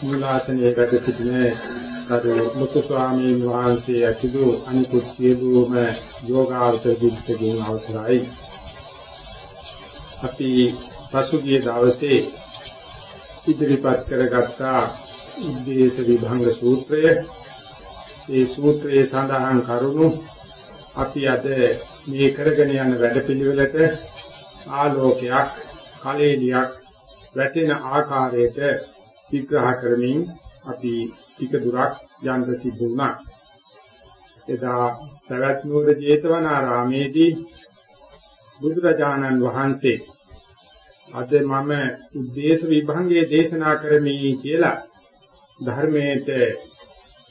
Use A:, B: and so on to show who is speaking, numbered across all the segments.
A: මූලාසනයේ වැඩ සිටින කරු මුතු ස්වාමීන් වහන්සේ ඇතුළු අනිකුත් සියලුම යෝගාවතර දිට්ඨියන් අවසරයි. අපි පසුගිය දවසේ ඉදිරිපත් කරගත්ත උද්දේශ විභංග සූත්‍රය ඒ සූත්‍රයේ සඳහන් කරුණු අපි අද මේ කරගෙන යන වැඩපිළිවෙලට ආලෝකයක් කලෙලියක් වැටෙන ආකාරයට විග්‍රහ කරමින් අපි ටික දුරක් යන්න සිදු වුණා. එදා සවැත් නුවර ජේතවනාරාමේදී බුදුරජාණන් වහන්සේ අද මම උද්දේශ විභංගයේ දේශනා කරමි කියලා ධර්මයට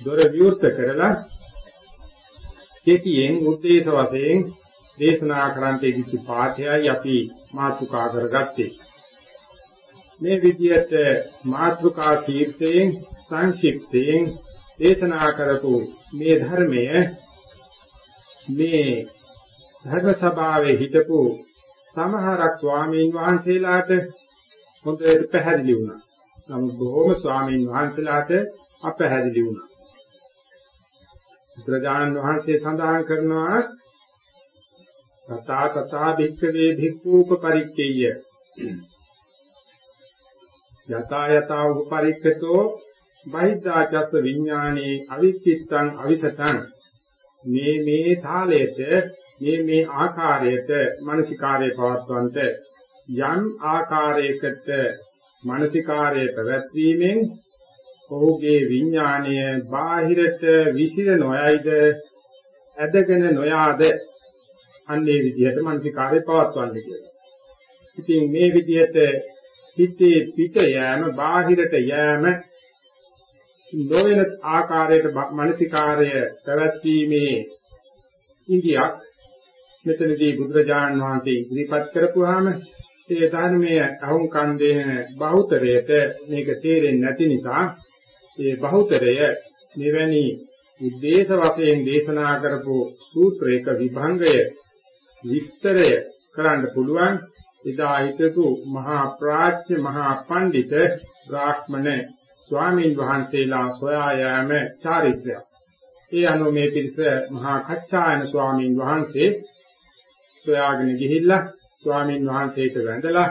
A: දොර විවෘත කරලා කෙටියෙන් උද්දේශ වශයෙන් දේශනා කරන්ට ඉදිච්ච පාඨයයි අපි මාතෘකා කරගත්තේ. මේ විදිහට මාත්‍රිකා ශීර්ෂයෙන් සංක්ෂිප්තයෙන් දේශනා කරපු මේ ධර්මය මේ ධර්ම සභාවේ හිටපු සමහරක් ස්වාමීන් වහන්සේලාට හොඳට පැහැදිලි වුණා. නමුත් බොහෝම ස්වාමීන් වහන්සේලාට අපැහැදිලි වුණා. බුදුරජාණන් වහන්සේ සඳහන් කරනවා තථා තථා භික්ඛවේ භික්ඛූප පරික්කේය යතා යතා උපරික්කතෝ බහිද්ධාචස්ස විඥානේ අවික්කිත්තං අවිසතං මේ මේ තාලයට මේ මේ ආකාරයට මානසිකාරයේ පවත්වන්ට යම් ආකාරයකට මානසිකාරයේ පැවැත්වීමෙන් ඔහුගේ විඥාණය බාහිරට විසිර නොයයිද ඇදගෙන නොයාද අන්නේ විදිහට මානසිකාරයේ පවත්වන්නේ කියලා. ඉතින් මේ විදිහට හිතේ පිට යෑම බාහිරට යෑම නොවන ආකාරයට මානසිකාර්ය පැවැත්වීමේ ඉන්දියක් මෙතනදී බුදුරජාණන් වහන්සේ ඉදිරිපත් කරපුවාම ඒ ධර්මයේ අහුම් කන් දෙන බහුතරයට මේක තේරෙන්නේ නැති නිසා ඒ බහුතරය මෙවැනි උද්දේශ වශයෙන් දේශනා කරපු සූත්‍රයක විභංගය විස්තරය කරන්න පුළුවන්. එදා හිටපු මහා ප්‍රාඥ මහා පඬිත බ්‍රාහ්මණ ස්වාමීන් වහන්සේලා සොයා යාම චාරිත්‍රයක්. ඒ අනුව මේ පිරිස මහා කච්චායන ස්වාමීන් වහන්සේ සොයාගෙන ගිහිල්ලා ස්වාමීන් වහන්සේට වැඳලා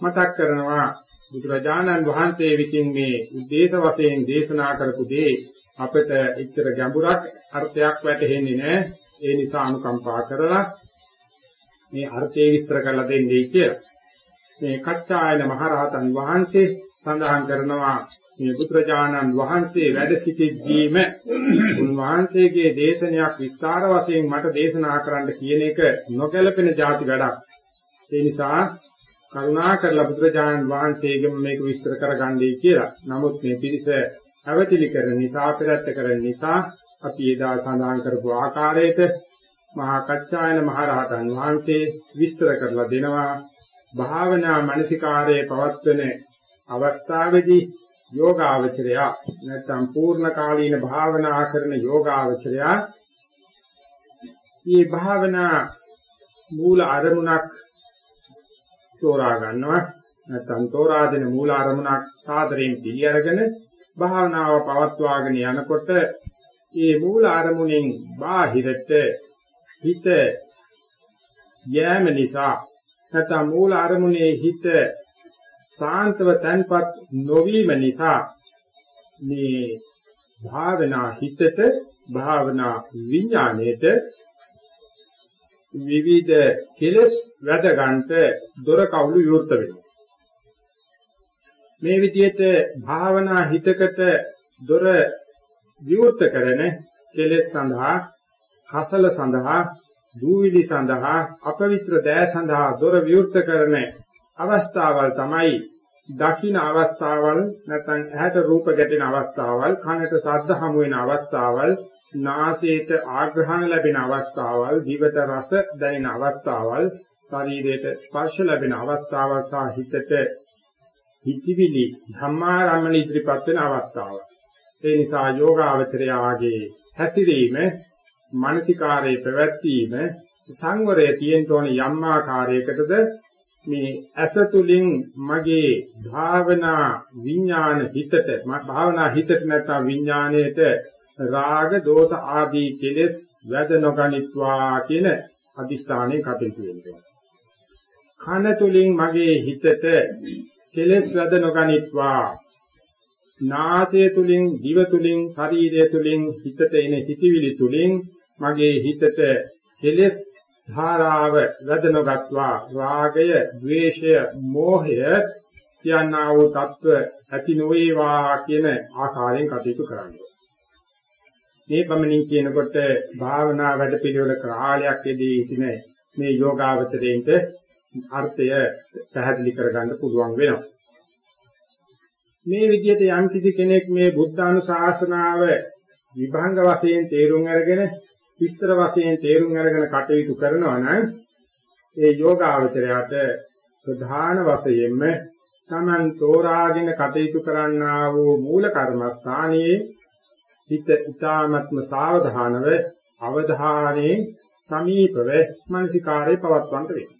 A: මතක් කරනවා බුදුරජාණන් වහන්සේ විසින් මේ උද්දේශ වශයෙන් දේශනා කරපු දේ අපිට එච්චර ගැඹුරක් අර්ථයක් වැටහෙන්නේ නැහැ. ඒ නිසා අනුකම්පා කරලා මේ අර්ථය විස්තර කරලා දෙන්නේ කියලා. මේ කච්චායන මහරහතන් වහන්සේ සඳහන් කරනවා මේ පුත්‍රජානන් වහන්සේ වැඩ සිටිද්දීම උන්වහන්සේගේ දේශනයක් විස්තර වශයෙන් මට දේශනා කරන්න කියන එක නොගැලපෙන ಜಾති වැඩක්. ඒ නිසා කරුණා කරලා පුත්‍රජානන් වහන්සේගෙම මේක විස්තර කරගන්නයි කියලා. නමුත් මේ පිරිස අවතිලි කරන නිසා පෙරත්ත කරන නිසා අපි එදා සඳහන් කරපු ආකාරයට මහා කච්චායන මහරහතන් වහන්සේ විස්තර කරලා දෙනවා. භාවනා මනසිකාරයේ පවත්වන අවස්ථාවේදී යෝගාවචරය නැත්නම් පූර්ණ කාලීන භාවනා කරන යෝගාවචරය මේ භාවනා මූල අරමුණක් තෝරා ගන්නවා. නැත්නම් තෝරා දෙන මූල අරමුණක් සාදරයෙන් පිළි අරගෙන භාවනාව පවත්වාගෙන යනකොට මේ මූල අරමුණෙන් බාහිරට හිත යෑම නිසා නැත්නම් මූල අරමුණේ හිත සාන්තව තන්පත් නොවීම නිසා මේ භාවනා හිතට භාවනා විඥාණයට විවිධ කෙලස් වැඩ ගන්නට දොර කවුළු විවෘත වෙනවා. මේ විදිහට භාවනා හිතකට දොර විවෘත කරන කෙලෙස් සඳහා හසල සඳහා දූවිලි සඳහා අපවිත්‍ර දෑ සඳහා දොර විවෘත කරන අවස්ථාවල් තමයි දකින්න අවස්ථාවල් නැත්නම් ඇහැට රූප ගැටෙන අවස්ථාවල් කනට ශබ්ද හමු වෙන අවස්ථාවල් නාසයට ආග්‍රහණ ලැබෙන අවස්ථාවල් දිවට රස දැනෙන අවස්ථාවල් ශරීරයට ස්පර්ශ ලැබෙන අවස්ථාවල් සහ හිතට හිතවිලි ධම්මාරම්මන ඉදිරිපත් වෙන අවස්ථාව. ඒ නිසා යෝගාවචරයාගේ හැසිරීම මානසිකාරයේ පැවැත්වීම සංවරයේ තියෙන තෝන යම් ආකාරයකටද මේ ඇස තුලින් මගේ භාවනා විඥාන හිතට භාවනා හිතට නැත්නම් විඥාණයට රාග දෝෂ ආදී කෙලෙස් වැද නොගනිත්වා කියන අදිස්ථානයේ කටයුතු වෙනවා. කන තුලින් මගේ හිතට කෙලෙස් වැද නොගනිත්වා නාසය තුලින් දිව තුලින් ශරීරය තුලින් හිතට එන හිතවිලි තුලින් මගේ හිතට කෙලෙස් ධාරාව වැදනගත්වා රාගය, ద్వේෂය, මෝහය යනා වූ తত্ত্ব ඇති නොවේවා කියන ආකාරයෙන් කටයුතු කරන්නේ. මේ පමණින් කියනකොට භාවනා වැඩ පිළිවෙල කාලයක් යෙදී සිටින මේ යෝගාවචරයෙන්ට අර්ථය පැහැදිලි කරගන්න පුළුවන් වෙනවා. මේ විදිහට යම් කිසි කෙනෙක් මේ බුද්ධානුශාසනාව විභංග වශයෙන් තේරුම් අරගෙන විස්තර වශයෙන් තේරුම් අරගෙන කටයුතු කරනවා නම් ඒ යෝගාවචරයට ප්‍රධාන වශයෙන්ම Taman තෝරාගෙන කටයුතු කරන්නා වූ මූල කර්මස්ථානයේ හිත ඊ타ත්ම සාවධානව අවධානයේ සමීපව මානසිකාරය පවත්වන්නට වෙනවා.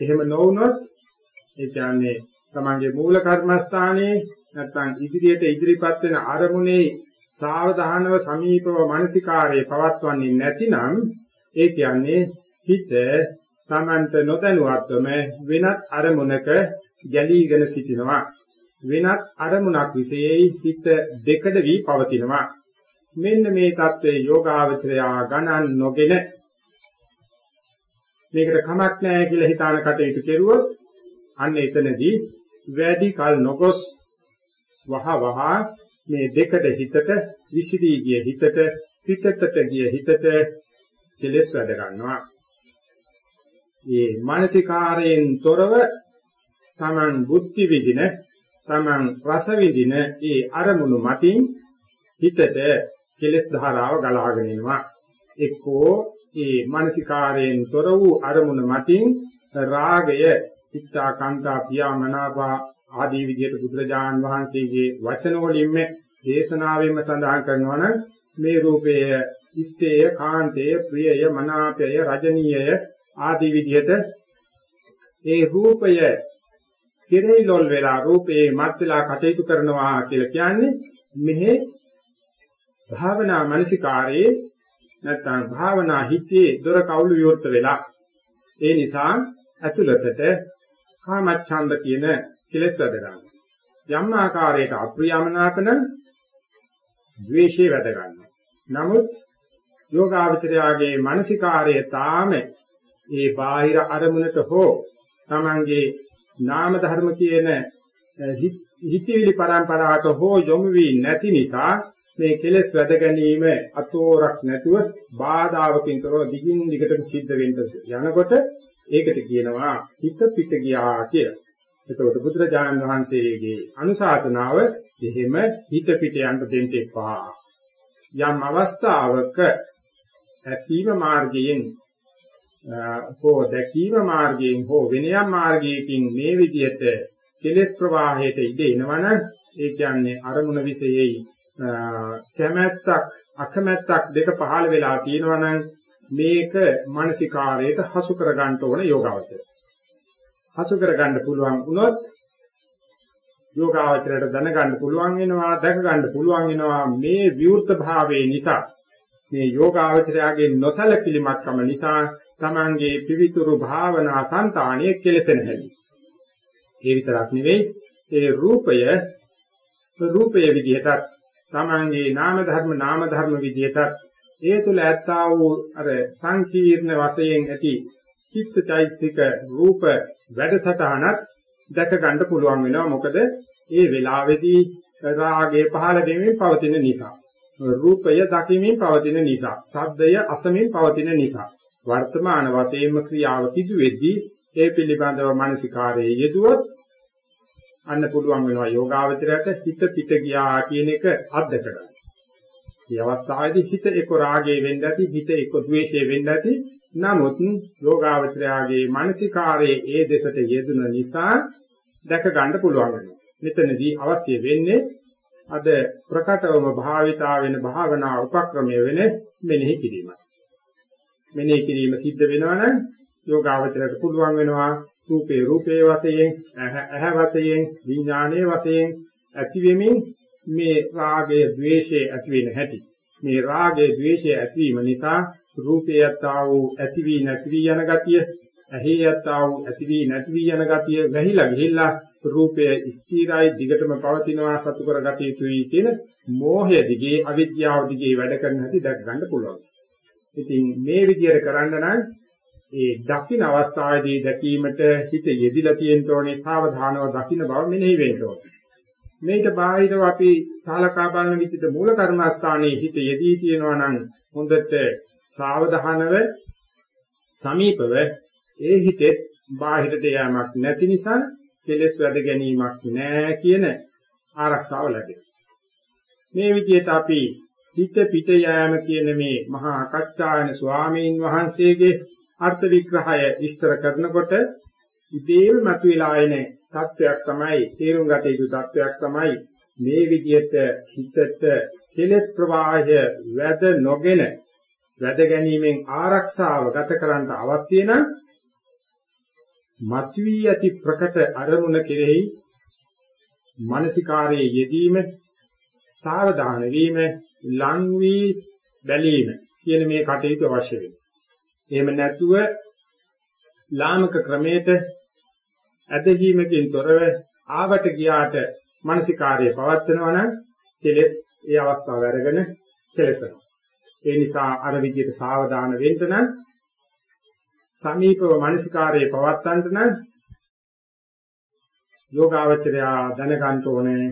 A: එහෙම නොවුනොත් ඒ කියන්නේ තමන්ගේ මූල කර්මස්ථානයේ නැත්නම් ඉදිරියට ඉදිරිපත් වෙන අරමුණේ සාවධානව සමීපව මානසිකාරයේ පවත්වන්නේ නැතිනම් ඒ කියන්නේ හිත තමන්ට නොදැනුවත්වම වෙනත් අරමුණක ගැලීගෙන සිටිනවා. වෙනත් අරමුණක් විශේෂයි හිත දෙකඩ වී පවතිනවා. මෙන්න මේ தત્ත්වයේ යෝගාවචරයා ගණන් නොගෙන මේකට කමක් නැහැ කියලා හිතාන කටයුතු කෙරුවොත් අන්න එතනදී වැඩි කල නොගොස් වහ වහ මේ දෙකද හිතට විසිරී ගිය හිතට පිටතට ගිය හිතට කෙලස් වැඩ ගන්නවා. මේ මානසිකාරයෙන් තොරව තමන් බුද්ධි විදින තමන් රස විදින ඒ අරමුණු මතින් හිතට කෙලස් ධාරාව ගලාගෙන එනවා. එක්කෝ ඒ මානසිකාරයෙන් තොර වූ අරමුණ මතින් රාගය, චිත්තා කාන්තා පියාමනාපා ආදී විදිහට බුදුරජාන් වහන්සේගේ වචන වලින්ම දේශනාවෙන්ම සඳහන් කරනවා නම් මේ රූපය ඉෂ්ඨය, කාන්තය, ප්‍රියය, මනාපය, රජනීයය ආදී විදිහට ඒ රූපය කෙරෙහි ලොල් වෙලා රූපේ මත් වෙලා කටයුතු කරනවා කියලා කියන්නේ මෙහි භාවනා මනසිකාරයේ නැත්නම් භාවනා හිතේ දොර කවුළු විවෘත වෙලා ඒ නිසා ඇතුළතට කාමච්ඡන්ද කියන කෙලෙස් වැඩ ගන්නවා යම් ආකාරයක අප්‍රියමනාපන ද්වේෂය වැඩ ගන්නවා නමුත් යෝගාවචරයාගේ මානසිකාරය තාම ඒ බාහිර අරමුණට හෝ තමන්ගේ නාම ධර්ම කියන හිතවිලි පරම්පරාවට හෝ යොමු වී නැති නිසා මේ කෙලෙස් වැද ගැනීම අතෝරක් නැතුව බාධාවකින් තොරව දිගින් දිගටම සිද්ධ වෙන්න යනකොට ඒකට කියනවා හිත පිට ගියා කියලා. එතකොට බුදුරජාණන් වහන්සේගේ අනුශාසනාව එහෙම හිත පිට යන්න දෙන්න එපා. යම් අවස්ථාවක ඇසීම මාර්ගයෙන් හෝ දැකීම මාර්ගයෙන් හෝ වෙන යම් මාර්ගයකින් මේ විදිහට කෙලෙස් ප්‍රවාහයට ඉඳ එනවනම් ඒ කියන්නේ අරමුණ විශේෂයි කැමැත්තක් අකමැත්තක් දෙක පහළ වෙලා තියෙනවා නම් මේක මානසිකාරයට හසු කර ගන්න ඕන යෝගාවචරය. හසු කර ගන්න පුළුවන් වුණොත් යෝගාවචරයට දැනගන්න පුළුවන් වෙනවා, දැක ගන්න පුළුවන් වෙනවා මේ විවෘත භාවයේ නිසා මේ යෝගාවචරයාගේ නොසලකිලිමත්කම නිසා තමන්ගේ පිවිතුරු භාවනා సంతාණය කෙලසෙන හැටි. ඒ විතරක් නෙවෙයි ඒ රූපය රූපයේ විදිහටත් තමන්ගේ නාම ධර්ම නාම ධර්ම විදිහටත් ඒ තුල ඇත්තා වූ අර සංකීර්ණ වශයෙන් ඇති චිත්තචෛසික රූප වැඩසටහනත් දැක ගන්න පුළුවන් වෙනවා මොකද ඒ වෙලාවේදී රාගය පහළ වෙමින් පවතින නිසා රූපය දකිමින් පවතින නිසා ශබ්දය අසමින් පවතින නිසා වර්තමාන වශයෙන්ම ක්‍රියාව සිදු වෙද්දී ඒ පිළිබඳව මානසිකාරයේ යෙදුවොත් අන්න පුළුවන් වෙනවා යෝගාවචරයට හිත පිට ගියා කියන එක අත්දක ගන්න. මේ අවස්ථාවේදී හිත එක්ක රාගයේ වෙන්න ඇති හිත එක්ක ද්වේෂයේ වෙන්න ඇති නමුත් යෝගාවචරයාගේ මානසිකාරයේ ඒ දෙසට යෙදුන නිසා දැක ගන්න පුළුවන් වෙනවා. මෙතනදී අවශ්‍ය වෙන්නේ අද ප්‍රකටවම භාවිතා වෙන භාවනා උපක්‍රමය වෙන මෙනෙහි කිරීමයි. මෙනෙහි කිරීම සිද්ධ වෙනවනම් යෝගාවචරයට පුළුවන් වෙනවා රූපේ රූපේ වශයෙන් ඇහ වශයෙන් විඥානයේ වශයෙන් ඇතිවෙමින් මේ රාගය ద్వේෂය ඇති වෙන හැටි. මේ රාගය ద్వේෂය ඇතිවීම නිසා රූපේ යත්තා වූ ඇති වී නැති වී යන ගතිය ඇහි යත්තා වූ ඇති වී නැති වී යන ගතිය වැහිලා ගිහිල්ලා රූපය ස්ථිරයි දිගටම පවතිනවා සතු කරගatiya යුතුයි කියන මෝහය දිගේ අවිද්‍යාව දිගේ වැඩ කරන හැටි දැක ගන්න පුළුවන්. ඉතින් මේ විදිහට කරන්න නම් ඒ දකින්න අවස්ථාවේදී දැකීමට හිත යෙදිලා තියෙන්න ඕනේ සාවධානව දකින්න බව මෙනෙහි වෙන්න ඕනේ. මේක බාහිරව අපි සාලකා බලන විදිහට මූල කර්මස්ථානයේ හිත යෙදී තියෙනවා නම් හොඳට සාවධානව සමීපව ඒ හිතේ බාහිරට යෑමක් නැති නිසා කෙලෙස් වැඩ ගැනීමක් නැහැ කියන ආරක්ෂාව ලැබෙනවා. මේ විදිහට අපි හිත පිට යෑම කියන මේ මහා අකච්ඡායන ස්වාමීන් වහන්සේගේ අර්ථ විග්‍රහය විස්තර කරනකොට ඉතේම මතුවලා එන තත්වයක් තමයි තේරුම් ගත යුතු තත්වයක් තමයි මේ විදිහට හිතට කෙලෙස් ප්‍රවාහය වැද නොගෙන වැද ගැනීමෙන් ආරක්ෂාව ගත කරන්න අවශ්‍ය නම් මතුවී ඇති ප්‍රකට අරමුණ කෙරෙහි මානසිකාරයේ යෙදීම සාවධාන වීම ලං වී බැලීම කියන මේ කටයුතු අවශ්‍ය වෙනවා. එහෙම නැතුව ලාමක ක්‍රමයට ඇදහිීමකින් තොරව ආවට ගියාට මානසිකාර්යය පවත්වනවා නම් කෙලස් ඒ අවස්ථාව අරගෙන කෙලසනවා. ඒ නිසා අර විදිහට සාවධාන වෙන්න නම් සමීපව මානසිකාර්යය පවත්වන්නට නම් යෝගාවචරය දැනගන්න ඕනේ.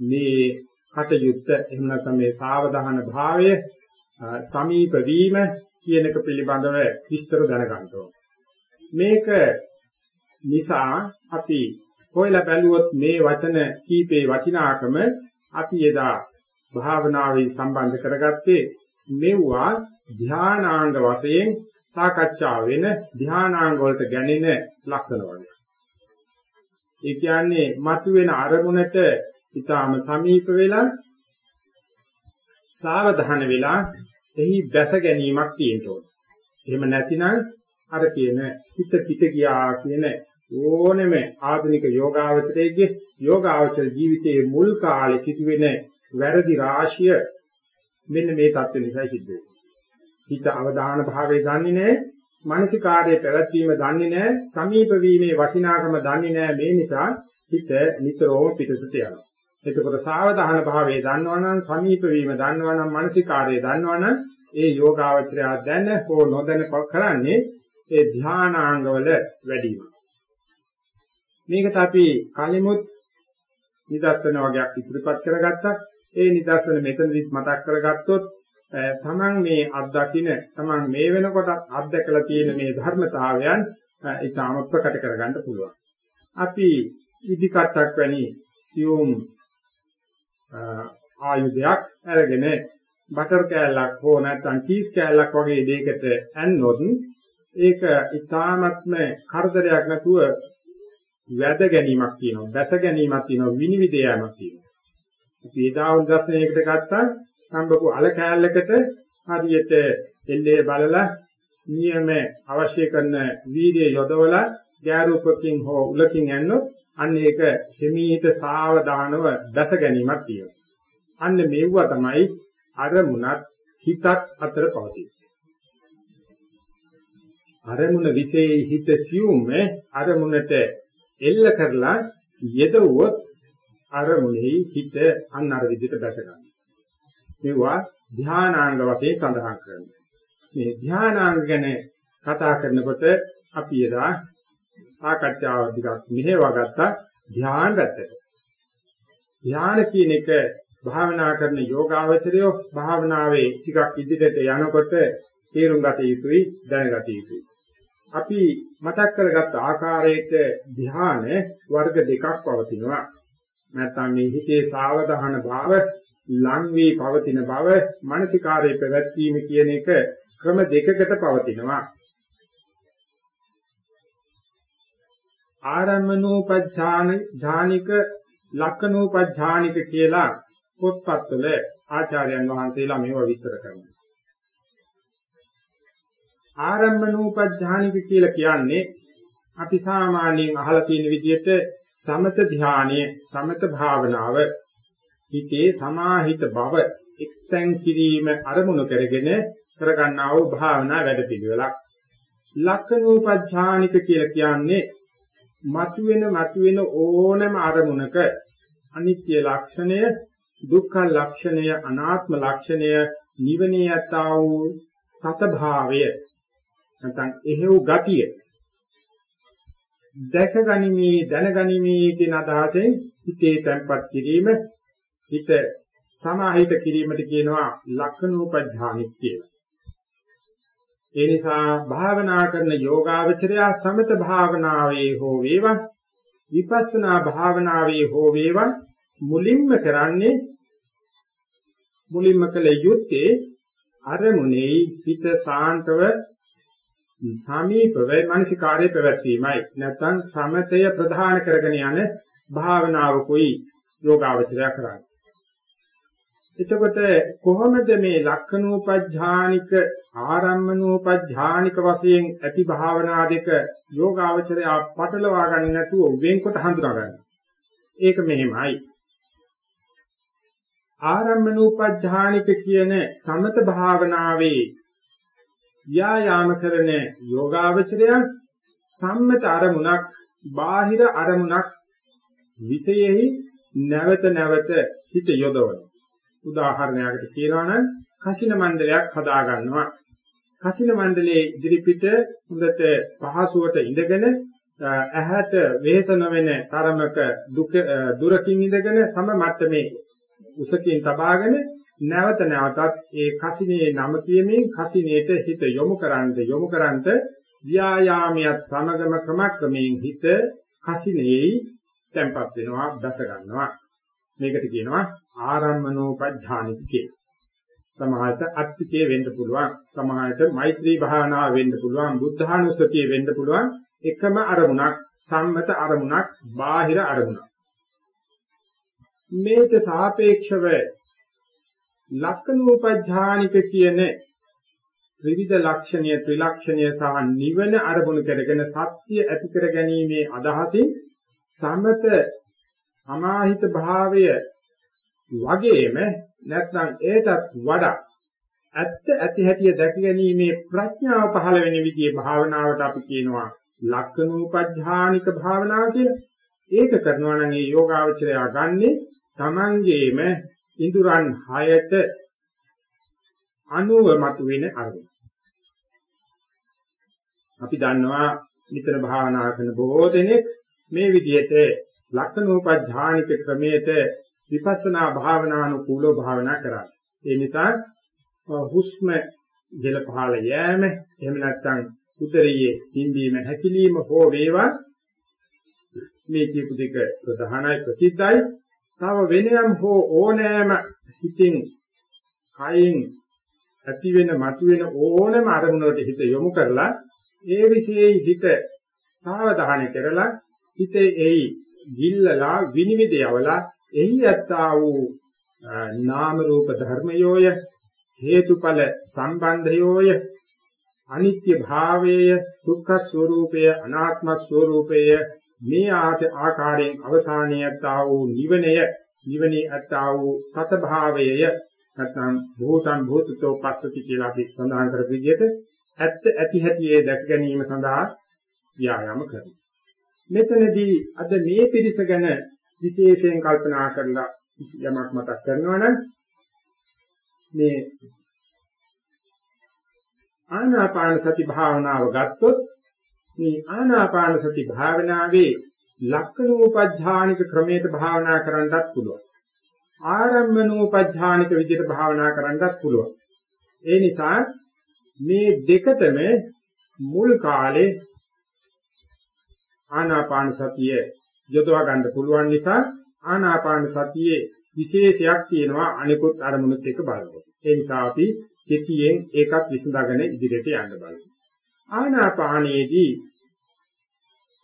A: මේ කටයුත්ත එහෙම නැත්නම් මේ සාවධාන භාවය සමීප වීම කියන එක පිළිබඳව විස්තර දැනගන්න මේක නිසා අපි කොයිලා බැලුවොත් මේ වචන කීපේ වටිනාකම අපි එදා භාවනාවේ සම්බන්ධ කරගත්තේ මෙවුවා ධානාංග වශයෙන් සාකච්ඡා වෙන ධානාංග වලට ගැනෙන ලක්ෂණ වගේ. ඒ කියන්නේ මතුවෙන අරමුණට ඊටාම සමීප වෙලා සාවධාන වෙලා එහි බැස ගැනීමක් තියෙන්න ඕනේ. එහෙම නැතිනම් අර කියන හිත පිට ගියා කියන ඕනෙම ආධුනික යෝගාවචරයේගේ යෝගාවචර ජීවිතයේ මුල් කාලේ සිදුවෙන වැරදි රාශිය මෙන්න මේ தත්ත්ව නිසා සිද්ධ වෙනවා. හිත අවධාන භාවයේ ගන්නෙ නැහැ, මානසිකාර්යයේ පැවැත්වීම දන්නේ නැහැ, සමීප වීමේ වටිනාකම දන්නේ නැහැ. මේ නිසා හිත නිතරම පිටතට යනවා. එතකොට සාවධාන භාවයේ දන්නවනම් සමීප වීම දන්නවනම් මානසිකාර්යය දන්නවනම් ඒ යෝගාවචරය දැන හෝ නොදැන කරන්නේ ඒ ධානාංගවල වැඩිම. මේකට අපි කලිමුත් නිදර්ශන වගේක් ඉදිරිපත් කරගත්තා. ඒ නිදර්ශන මෙතනදිත් මතක් කරගත්තොත් තමන් මේ අත්දකින්න තමන් මේ වෙනකොට අත්දකලා තියෙන මේ ධර්මතාවයන් ඊටාම ප්‍රකට කරගන්න පුළුවන්. අපි ඉදිකටක් වැනි සියුම් ආයුධයක් අරගෙන බටර් කෑල්ලක් හෝ නැත්නම් චීස් කෑල්ලක් වගේ දෙයකට ඇන්නොත් ඒක ඊ타ත්ම කරදරයක් නැතුව වැද ගැනීමක් තියෙනවා බැස ගැනීමක් තියෙනවා විනිවිද යෑමක් තියෙනවා අපි එදා උදර්ශනයකට ගත්තා සම්බපු අල කෑල්ලකට හරියට එල්ලේ බලලා නියම අවශ්‍ය කරන වීර්ය යොදවලා ගෑරූපකින් හෝ උලකින් යන්නොත් අන්න ඒක හිමීට සාවධානව දැස ගැනීමක් තියෙනවා. අන්න මෙව්වා තමයි අරමුණත් හිතත් අතර පවතින. අරමුණ විශේෂ හිත සියුම් අරමුණට එල්ල කරලා යෙදුවොත් අරමුණෙහි හිත අන්න අර විදිහට දැස ගන්නවා. මේවා ධානාංග වශයෙන් සඳහන් කරනවා. මේ ධානාංග ගැන කතා කරනකොට අපි එදා සාකච්ඡාව ටිකක් මෙහෙවා ගත්තා ධානය ගත්තට. ධාන කියන එක භාවනා කරන යෝගාවචරය භාවනාවේ ටිකක් ඉදිරියට යනකොට තේරුම් ගත යුතුයි දැනගත යුතුයි. අපි මතක් කරගත් ආකාරයට ධ්‍යාන වර්ග දෙකක් පවතිනවා. නැත්නම් මේ හිතේ සාවධාන භාව ලං වී පවතින බව මානසිකාරයේ පැවැත්වීම කියන එක ක්‍රම දෙකකට පවතිනවා. ආරම්මනෝපඥාන ඥානික ලක්කනෝපඥානික කියලා පොත්පත්වල ආචාර්යයන් වහන්සේලා මේවා විස්තර කරනවා. ආරම්මනෝපඥානික කියලා කියන්නේ අපි සාමාන්‍යයෙන් අහලා තියෙන විදිහට සමත ධානය සමත භාවනාව හිතේ සමාහිත බව එක්තෙන් කිරීම අරමුණු කරගෙන කරගන්නා වූ භාවනා වැඩපිළිවෙලක්. ලක්කනෝපඥානික කියලා කියන්නේ මතුවෙන මතුවෙන ඕනෑම අරමුණක අනිත්‍ය ලක්ෂණය දුක්ඛ ලක්ෂණය අනාත්ම ලක්ෂණය නිවනේ යතා වූ සත භාවය නැත්නම් එහෙව් ගතිය දැකගනිමි දැනගනිමි කියන අදහසෙන් හිතේ තැන්පත් කිරීම හිත සමාහිත කිරීමට කියනවා ලක්ෂණෝපඥානික කියලා. ඒ නිසා භාවනා කරන යෝගාවචරය සමත භාවනාවේ හෝ වේවා විපස්සනා භාවනාවේ හෝ වේවා මුලින්ම කරන්නේ මුලින්ම කළ යුත්තේ අරමුණේ හිත සාන්තව සමීපව මානසිකාර්ය පැවැත්වීමයි නැත්නම් සමතය ප්‍රධාන කරගෙන යන භාවනාවකුයි යෝගාවචරය කරන්නේ. එතකොට කොහොමද මේ ලක්ෂණෝපඥානික ආරම්මනෝපඥානික වශයෙන් ඇති භාවනා දෙක යෝගාවචරය පටලවා ගන්න නැතුව වෙන්කොට හඳුනා ගන්න. ඒක මෙහෙමයි. ආරම්මනෝපඥානික කියන සමත භාවනාවේ ව්‍යායාම කරන යෝගාවචරය සම්මත අරමුණක් බාහිර අරමුණක් විශේෂෙහි නැවත නැවත හිත යොදවන. උදාහරණයකට කියනවා නම් කසින මණ්ඩලයක් හදා ගන්නවා කසින මණ්ඩලයේ ඉදිරිපිට හොඳට පහසුවට ඉඳගෙන ඇහැට වෙහෙස නොවන තරමක දුක දුරකින් ඉඳගෙන සම මට්ටමේ උසකින් තබාගෙන නැවත නැවතත් ඒ කසිනේ නම කියමින් කසිනේට හිත යොමු කරන්ට යොමු කරන්ට ව්‍යායාමියත් සමගම ක්‍රමක්‍රමයෙන් හිත කසිනේයි තැම්පත් වෙනවා දැස ගන්නවා මේකට කියනවා ආරම්මනෝපඥානික කියලා. සමහරට අත්තිකේ වෙන්න පුළුවන්. සමහරට මෛත්‍රී භාවනාව වෙන්න පුළුවන්. බුද්ධානුස්සතිය වෙන්න පුළුවන්. එකම අරමුණක් සම්මත අරමුණක් බාහිර අරමුණක්. මේක සාපේක්ෂව ලක්කනෝපඥානික කියන ත්‍රිවිධ ලක්ෂණීය ත්‍රිලක්ෂණීය සහ නිවන අරමුණු කරගෙන සත්‍ය ඇති කර ගැනීමේ අදහසින් සමත සමාහිත භාවය වගේම නැත්නම් ඒටත් වඩා ඇත්ත ඇති හැටිය දැක ගැනීමේ ප්‍රඥාව පහළ වෙන විදිහේ භාවනාවට අපි කියනවා ලක්කනෝපඥානික භාවනාව කියලා. ඒක කරනවා නම් ඒ යෝගාවචරය ගන්නේ Tamangeema ඉඳුරන් 6ට අනුව මතුවෙන අරමුණ. අපි දන්නවා නිතර භාවනා කරන බොහෝ දෙනෙක් මේ විදිහට ලක්ෂණෝපඥානික ක්‍රමයට විපස්සනා භාවනානුකූලව භාවනා කරා. ඒ නිසා හුස්ම ජල පහළ යෑම එහෙම නැත්නම් උදරයේ හිඳීම හැකිලිම හෝ වේවා මේ කියපු දෙක ප්‍රධානයි ප්‍රසිද්ධයි තව වෙනයම් හෝ ඕනෑම හිතින් කයින් ඇති වෙන මතුවෙන ඕනෑම අරමුණකට හිත යොමු කරලා ඒ විශේෂයි හිත සාවධානය කරලා හිතේ එයි ගිල්ලලා විනිවිද යවලා එහි යත්තා වූ නාම රූප ධර්මයෝය හේතුඵල සම්බන්ධයෝය අනිත්‍ය භාවයය දුක්ඛ ස්වરૂපය අනාත්ම ස්වરૂපය මේ ආකාරයෙන් අවසානියත්තා වූ නිවනය නිවනේ අත්තා වූ තත භාවයය නැත්නම් භූතං භූතතෝ පස්සති කියලා අපි සඳහන් කරපු විදිහට ඇත්ත ඇති හැටියේ දැක ගැනීම සඳහා ව්‍යායාම කරනවා. මෙතනදී අද මේ පිරිස ගැන විශේෂයෙන් කල්පනා කරලා යමක් මතක් කරනවා නම් මේ ආනාපාන සති භාවනාව ගත්තොත් මේ ආනාපාන සති භාවනාවේ ලක්කනෝපඥානික ක්‍රමයකට භාවනා කරන්නත් පුළුවන්. ආරම්මනෝපඥානික විදිහට භාවනා කරන්නත් පුළුවන්. ඒ නිසා මේ දෙකතම මුල් කාලේ ආනාපාන සතිය යොදවා ගන්න පුළුවන් නිසා ආනාපාන සතියේ විශේෂයක් තියෙනවා අනිකුත් අරමුණුත් එක්ක බලනකොට. ඒ නිසා අපි කෙටියෙන් ඒකත් විසඳගෙන ඉදිරියට යන්න බලමු. ආනාපානයේදී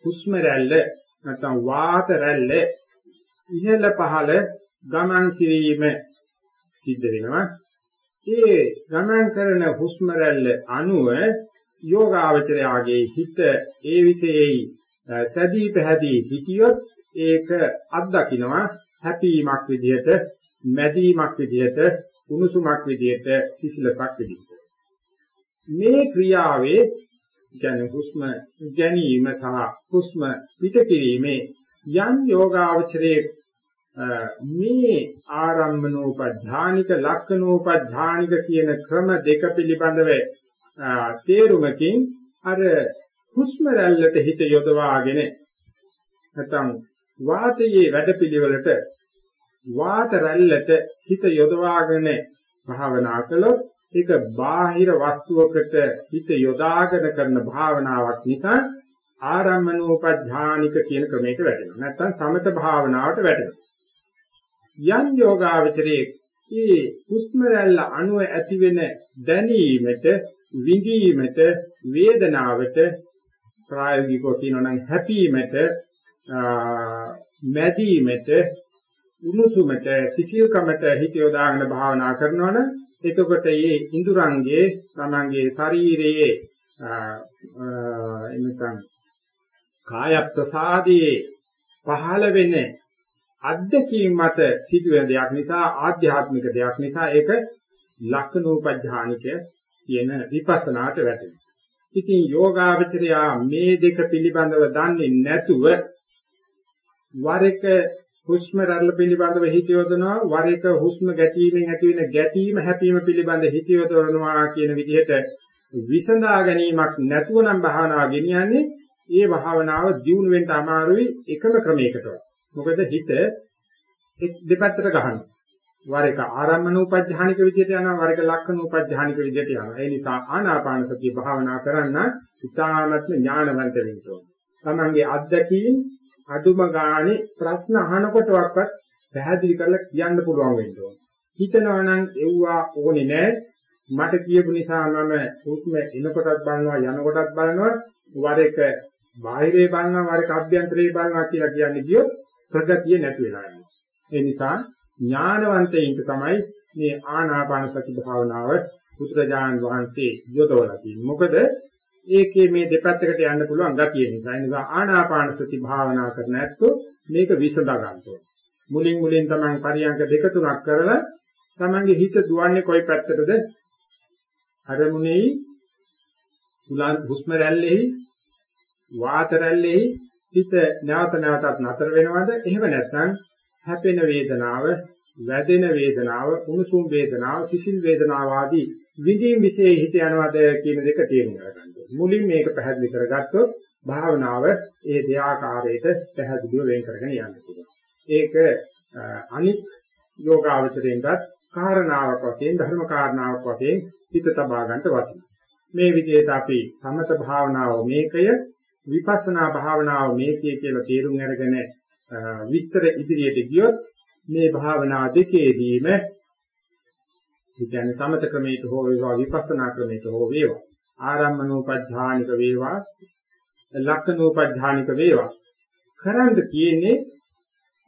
A: හුස්ම රැල්ල නැත්නම් වාත රැල්ල ඉහළ පහළ ගමන් කිරීම සිද්ධ වෙනවා. ඒ ගමන් කරන හුස්ම රැල්ල අනුව යෝගාවචරයාගේ හිත ඒ විශේෂයි සැදී පැහැදී හිටියොත් ඒක අත්දකින්නවා හැපීමක් විදිහට මැදීමක් විදිහට උණුසුමක් විදිහට සිසිලසක් විදිහට මේ ක්‍රියාවේ කියන්නේ හුස්ම ගැනීම සහ හුස්ම පිට කිරීමේ යම් යෝගාවචරයේ මේ ආරම්මනෝපධානික ලක්කනෝපධානික කියන ක්‍රම දෙක පිළිබඳව තේරුමකින් අර හුස්ම රැල්ලට හිත යොදවාගෙන නැත්නම් වාතයේ වැඩපිළිවෙලට වාත රැල්ලට හිත යොදවාගෙන භාවනා කළොත් ඒක බාහිර වස්තුවකට හිත යොදාගෙන කරන භාවනාවක් නිසා ආරම්මනෝපඥානික කියන ක්‍රමයකට වැටෙනවා. නැත්නම් සමත භාවනාවට වැටෙනවා. යම් යෝගාවචරයේ මේ හුස්ම රැල්ල අණුව ඇති වෙන දැනීමට විඳීමට වේදනාවට ප්‍රායෝගිකව කියනවා නම් හැපීමට මැදීමට උණුසුමට සිසිල්කමට හිත යොදාගෙන භාවනා කරනවනම් එතකොට මේ ඉඳුරංගේ තමන්ගේ ශරීරයේ එනකන් කාය ප්‍රසාදයේ පහළ වෙන අද්දකීම් මත සිදුවෙන දෙයක් නිසා ආධ්‍යාත්මික දෙයක් නිසා ඒක ලක්ෂණෝපඥානික කියන විපස්සනාට වැටෙනවා. ඉතින් යෝගාවචරයා මේ දෙක පිළිබඳව දන්නේ නැතුව වර එක හුස්ම රැල්ල පිළිබඳව හිත යොදනවා වර එක හුස්ම ගැටීමෙන් ඇති වෙන ගැටීම හැපීම පිළිබඳ හිත යොදවනවා කියන විදිහට විසඳා ගැනීමක් නැතුව නම් භාවනාව ගෙනියන්නේ. ඒ භාවනාව දියුණු වෙන්න අමාරුයි එකම ක්‍රමයකටවත්. මොකද හිත දෙපැත්තට ගහනවා. වර එක ආරම්මනෝපඥානික විදිහට යනවා වර එක ලක්ෂණෝපඥානික විදිහට යනවා. ඒ නිසා ආනාපාන සතිය භාවනා කරන්න ඉතාමත්ම ඥානවන්ත වෙන්න ඕනේ. තමන්ගේ අත්දැකීම් අදුම ගානේ ප්‍රශ්න අහනකොටවත් පැහැදිලි කරලා කියන්න පුළුවන් වෙන්න ඕන. හිතනවා නම් එව්වා ඕනේ නෑ. මට කියපු නිසා මම හුස්ම එනකොටත් බලනවා යනකොටත් බලනවා වර එක බාහිරේ බලනවා වර එක අභ්‍යන්තරේ බලනවා කියලා කියන්නේ කියොත් ප්‍රගතිය නැති වෙලා යනවා. ඒ නිසා ඥානවන්තයින්ට තමයි මේ ආනාපාන සති භාවනාව පුත්‍රජාන් වහන්සේ යොදවලා තියෙන්නේ. මොකද ඒකේ මේ දෙපැත්තකට යන්න පුළුවන් ගතිය නිසා. ඒ නිසා ආනාපාන සති භාවනා කරන ඇත්තෝ මේක විසඳා ගන්න ඕනේ. මුලින් මුලින් තමයි පරියන්ක දෙක තුනක් කරලා තමන්ගේ හිත දුවන්නේ කොයි පැත්තටද? අරමුණෙහි උලන් හුස්ම රැල්ලෙහි වාත රැල්ලෙහි හිත නැවත නැවතත් නතර වෙනවද? එහෙම නැත්නම් හැපෙන වේදනාව, වැදෙන වේදනාව, උණුසුම් වේදනාව, සිසිල් වේදනාව ආදී විඳින් විශේෂ හිත යනවද කියන දෙක තේරුම් ගන්න. මුලින් මේක පැහැදිලි කරගත්තොත් භාවනාව ඒ දෙආකාරයට පැහැදිලිව වෙන් කරගෙන යන්න පුළුවන්. ඒක අනිත් යෝගාවචරයෙන්වත් කාරණාවක් වශයෙන් ධර්ම කාරණාවක් වශයෙන් හිත තබා ගන්නට වටිනවා. මේ විදිහට අපි සමත භාවනාව මේකය විපස්සනා භාවනාව මේකය කියලා තේරුම් අරගෙන විස්තර ඉදිරියට ගියොත් මේ භාවනා දෙකේදීම කියන්නේ සමත ක්‍රමයක හෝ වේවා විපස්සනා ක්‍රමයක හෝ වේවා ආරම්මනෝපඥානික වේවා ලක්ෂණෝපඥානික වේවා කරන්න තියෙන්නේ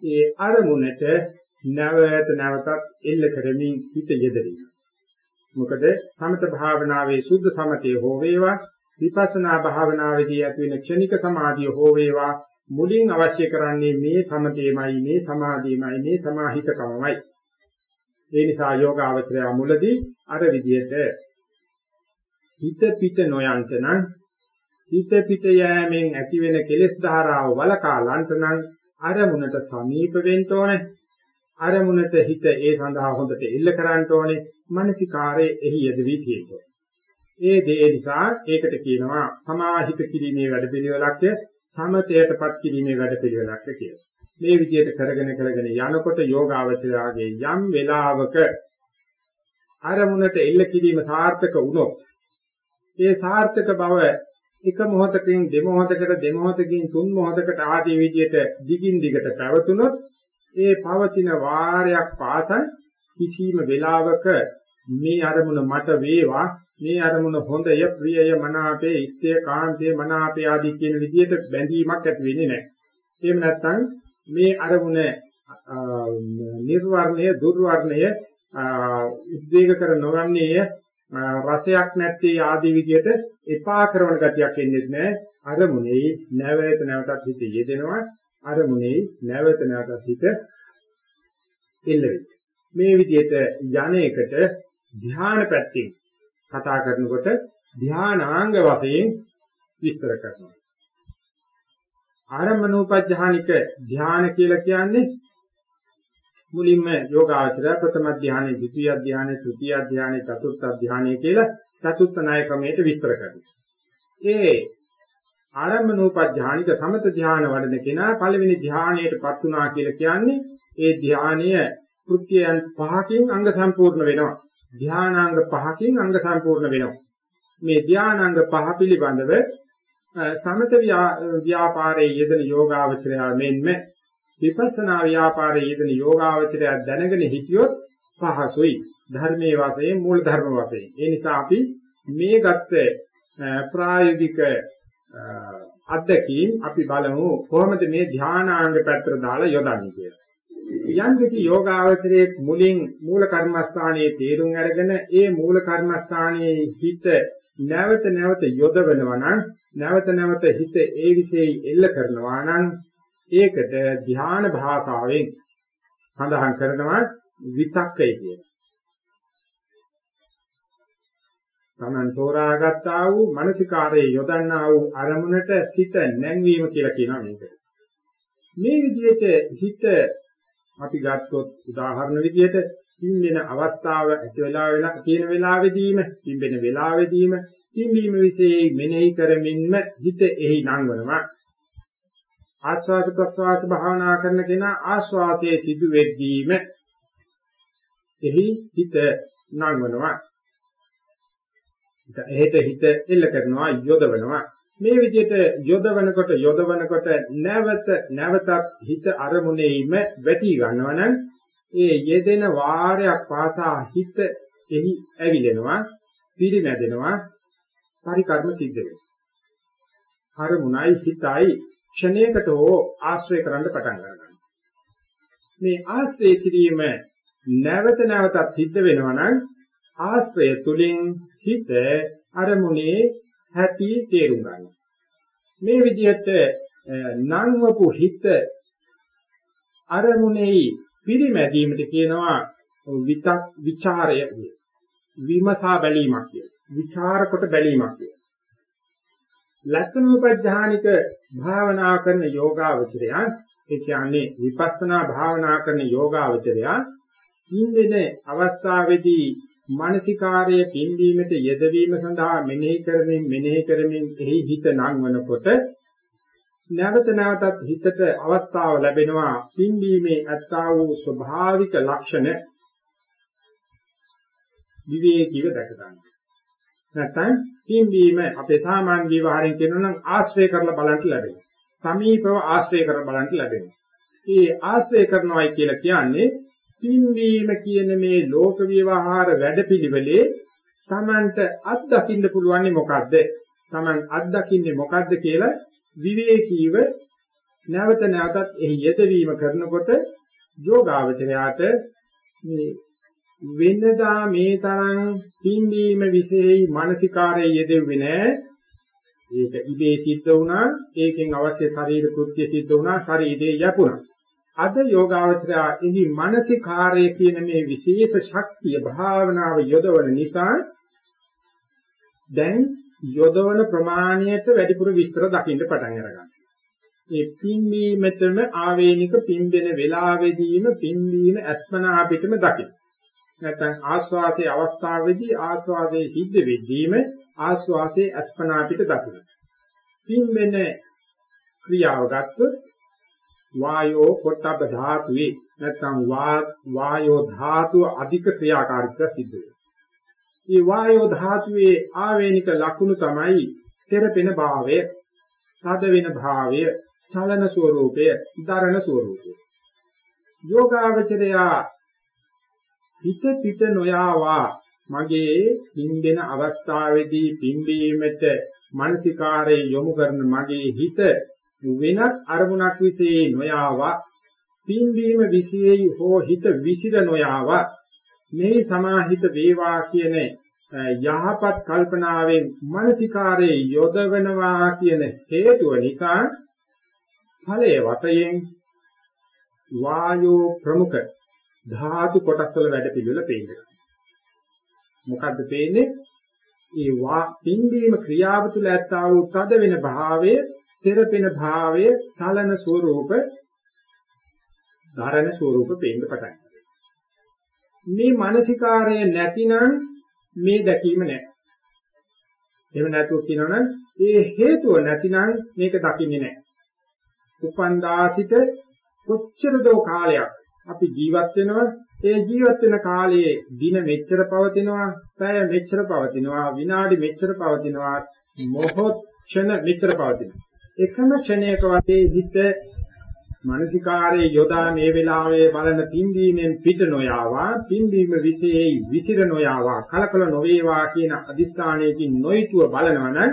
A: ඒ අරමුණට නැවත නැවතත් එල්ල කරමින් හිත යෙදෙනවා. මොකද සමත භාවනාවේ සුද්ධ සමතේ හෝ වේවා විපස්සනා භාවනාවේදී ඇති වෙන ක්ෂණික සමාධිය හෝ වේවා මුලින් අවශ්‍ය කරන්නේ මේ සමතේමයි මේ සමාධියමයි මේ සමාහිතකමයි. ඒ නිසා යෝගාවචරය මුලදී අර විදිහට හිත පිට නොයන්ට නම් හිත පිට යෑමෙන් ඇතිවෙන කෙලෙස් ධාරාව වලකා ලන්ට නම් අරමුණට සමීප වෙන්න ඕනේ. අරමුණට හිත ඒ සඳහා හොඳට එල්ල කරන්න ඕනේ. මානසිකාරයේ එහි යෙදවි තියෙනවා. ඒ දේ නිසා ඒකට කියනවා සමාහිත කිරීමේ වැඩපිළිවෙලක් සමතයටපත් කිරීමේ වැඩපිළිවෙලක් කියලා. මේ විදිහට කරගෙන කරගෙන යනකොට යෝගාවචරයාගේ යම් වෙලාවක අරමුණට එල්ල කිරීම සාර්ථක වුණොත් ඒ සාර්ථක බව එක මොහොතකින් දෙමොහොතකට දෙමොහොතකින් තුන් මොහොතකට ආදී විදිහට දිගින් දිගට පැවතුනොත් ඒ පවතින වාරයක් පාසල් කිසිම වෙලාවක මේ අරමුණ මට වේවා මේ අරමුණ හොඳය ප්‍රියය මනාපේ ඉෂ්ඨය කාන්තේ මනාපේ ආදී කියන විදිහට බැඳීමක් ඇති වෙන්නේ නැහැ. එහෙම නැත්නම් මේ අරමුණ නිර්වර්ණය දුර්වර්ණය උද්වේග කර නොගන්නේය රසයක් නැත්තේ ආදී විදිහට එපා කරන ගතියක් එන්නේ නැහැ. අරමුණේ නැවත නැවතත් හිත යෙදෙනවා. අරමුණේ නැවත නැවතත් හිත එල්ල මේ විදිහට යන්නේකට ධ්‍යාන පැත්තෙන් කතා කරනකොට ධ්‍යානාංග වශයෙන් විස්තර කරනවා. ආරම්භනෝපඥානික ධ්‍යාන කියලා කියන්නේ මුලින්ම යෝගාචරය ප්‍රථම ධ්‍යානෙ, ද්විතීය ධ්‍යානෙ, තෘතීය ධ්‍යානෙ, චතුර්ථ ධ්‍යානෙ කියලා චතුර්ථ ණය ක්‍රමයට විස්තර කරනවා. ඒ ආරම්භනෝපඥානික සමත ධ්‍යාන වඩන කෙනා පළවෙනි ධ්‍යානයටපත් වුණා කියලා කියන්නේ ඒ ධ්‍යානය කෘත්‍යයන් පහකින් අංග සම්පූර්ණ වෙනවා. ධානාංග පහකින් අංග සම්පූර්ණ වෙනවා. මේ ධානාංග පහ පිළිබඳව සමත ව්‍යාපාරයේ යෙදෙන යෝගාවචරය මෙන්ම විපස්සනා ව්‍යාපාරයේ යෙදෙන යෝගාවචරය දැනගෙන හිටියොත් පහසුයි. ධර්මයේ වශයෙන් මූල ධර්ම වශයෙන්. ඒ නිසා අපි මේ ගත්ත ප්‍රායෝගික අත්දැකීම් අපි බලමු කොහොමද මේ ධානාංග පැත්තට දාලා යොදන්නේ කියලා. යම් කිසි යෝගාවචරයේ මුලින් මූල කර්මස්ථානයේ තේරුම් අරගෙන ඒ මූල කර්මස්ථානයේ හිත නැවත නැවත යොදවනවා නම් නැවත නැවත හිත ඒ විශේෂයි එල්ල කරනවා නම් ඒකට ධ්‍යාන භාෂාවෙන් සඳහන් කරනවා විතක්කය කියන. තමන් තෝරාගත්තා වූ මානසිකාරයේ යොදන්නා වූ අරමුණට සිත නැංවීම කියලා කියනවා මේක. මේ විදිහට හිත අපි ගත්තොත් උදාහරණ විදිහට පිම්බෙන අවස්ථාව ඇති වෙලා වෙලා තියෙන වෙලාවෙදීම පිම්බෙන වෙලාවෙදීම පිම්බීම વિશે මෙනෙහි කරමින්ම හිත එහි නංවනවා. ආස්වාද ප්‍රස්වාස භාවනා කරන කෙනා ආස්වාසයේ සිදු වෙද්දීම එහි හිත නංවනවා. එහෙට හිත එල්ල කරනවා යොදවනවා. මේ විදිහට යොදවනකොට යොදවනකොට නැවත නැවතත් හිත අරමුණේම වැටි ගන්නවනම් ඒ යෙදෙන වාරයක් පාසා හිත එහි ඇවිලෙනවා පිරිමැදෙනවා පරිකර්ම සිද්ධ වෙනවා. අරමුණයි හිතයි ක්ෂණයකට හෝ ආශ්‍රය කරන්න පටන් ගන්නවා. මේ ආශ්‍රය කිරීම නැවත නැවතත් සිද්ධ වෙනවා නම් ආශ්‍රය තුලින් හිත අරමුණේ හැටි තේරුම් ගන්න. මේ විදිහට නංවපු හිත අරමුණෙහි පිරිමැදීමට කියනවා විතක් ਵਿਚාරය කිය. විමසා බැලීමක් කිය. විචාර කොට බැලීමක් කිය. ලක්ෂණෝපඥානික භාවනා කරන යෝගාවචරය ඒ කියන්නේ විපස්සනා භාවනා කරන යෝගාවචරය ඉන්දින අවස්ථාවේදී මානසිකාර්යය පින්වීමට යෙදවීම සඳහා මෙනෙහි කරමින් මෙනෙහි කරමින් එහි හිත නංවනකොට නැවත නැවතත් හිතට අවස්ථාව ලැබෙනවා පින්වීමේ අත්තා වූ ස්වභාවික ලක්ෂණ විවේකීව දැක ගන්න. නැත්නම් පින්වීම අපේ සාමාන්‍ය විවහාරයෙන් කියනවා නම් ආශ්‍රය කරලා බලන්න ලැබෙනවා. සමීපව ආශ්‍රය කරලා බලන්න ලැබෙනවා. ඒ ආශ්‍රය කරනවායි කියලා කියන්නේ පින්වීම කියන මේ ලෝක විවහාර වැඩපිළිවෙලේ Tamanට අත්දකින්න පුළුවන් මොකද්ද? Taman අත්දකින්නේ මොකද්ද කියලා විවේකීව නැවත නැවතත් එහි යෙදවීම කරනකොට යෝගාවචරයාට මේ වෙනදා මේ තරම් පින්වීම විශේෂයි මානසිකාරයේ යෙදෙන්නේ නැහැ. ඒක ඉබේ සිද්ධ වුණා. ඒකෙන් අවශ්‍ය ශරීර කෘත්‍ය සිද්ධ වුණා. ශරීරයේ යපුණා. අද යෝගාවචරය එහි මානසිකාරය කියන මේ විශේෂ ශක්තිය භාවනාව යොදවන නිසා දැන් යොදවන ප්‍රමාණයට වැඩිපුර විස්තර දකින්න පටන් අරගන්නවා. ඒ පින්වීමතම ආවේනික පින්දෙන වේලාවෙදීම පින්වීම අත්මනා අපිටම දකින්න. නැත්නම් ආස්වාසේ අවස්ථාවේදී ආස්වාදයේ සිද්ධ වෙද්දීම ආස්වාසේ අත්මනා අපිට දකින්න. පින්වෙන ක්‍රියාව ගත්තොත් වායෝ පොට්ටබ්බ ධාතුවේ නැත්නම් වායෝ ධාතුව අධික ක්‍රියාකාරීත්වය සිද්ධ වෙනවා. මේ වායෝ ධාතුවේ ආවේනික ලක්ෂණ තමයි තෙරපෙන භාවය, තද වෙන භාවය, චලන ස්වરૂපය, දරණ ස්වરૂපය. යෝගාවචරයා හිත පිට නොයාවා මගේ පින්දෙන අවස්ථාවේදී පින්බීමට මානසිකාරයේ යොමු කරන මගේ හිත වෙනත් අරමුණක් විසේ නොයාවා පින්බීම විශේෂයි හෝ හිත විසිර නොයාවා මේ සමාහිත වේවා කියන යහපත් කල්පනාවෙන් මානසිකාරයේ යොදවනවා කියන හේතුව නිසා ඵලයේ වශයෙන් වායෝ ප්‍රමුඛ ධාතු කොටස් වල වැඩ පිළිවෙල පේනවා. මොකද්ද පේන්නේ? ඒ වා පින්බීම ක්‍රියාව තුළ ඇත්තා වූ තද වෙන භාවය, තෙරපෙන භාවය, චලන ස්වરૂප, ධාරණ ස්වરૂප පේන්න පටන් මේ මානසිකාරය නැතිනම් මේ දැකීම නැහැ. එහෙම නැතුව කියනවනම් ඒ හේතුව නැතිනම් මේක දකින්නේ නැහැ. උපන්දාසිත කොච්චර දෝ කාලයක් අපි ජීවත් වෙනවා ඒ ජීවත් වෙන කාලයේ දින මෙච්චර පවතිනවා පැය මෙච්චර පවතිනවා විනාඩි මෙච්චර පවතිනවා මොහොත් ක්ෂණ මෙච්චර පවතිනවා එකම ක්ෂණයක වගේ හිත මානසිකාරයේ යොදා මේ වෙලාවේ බලන පින්දීමෙන් පිට නොයාවා පින්දීම විශේෂයි විසිර නොයාවා කලකල නොවේවා කියන අදිස්ථානයකින් නොයිතුව බලනවනම්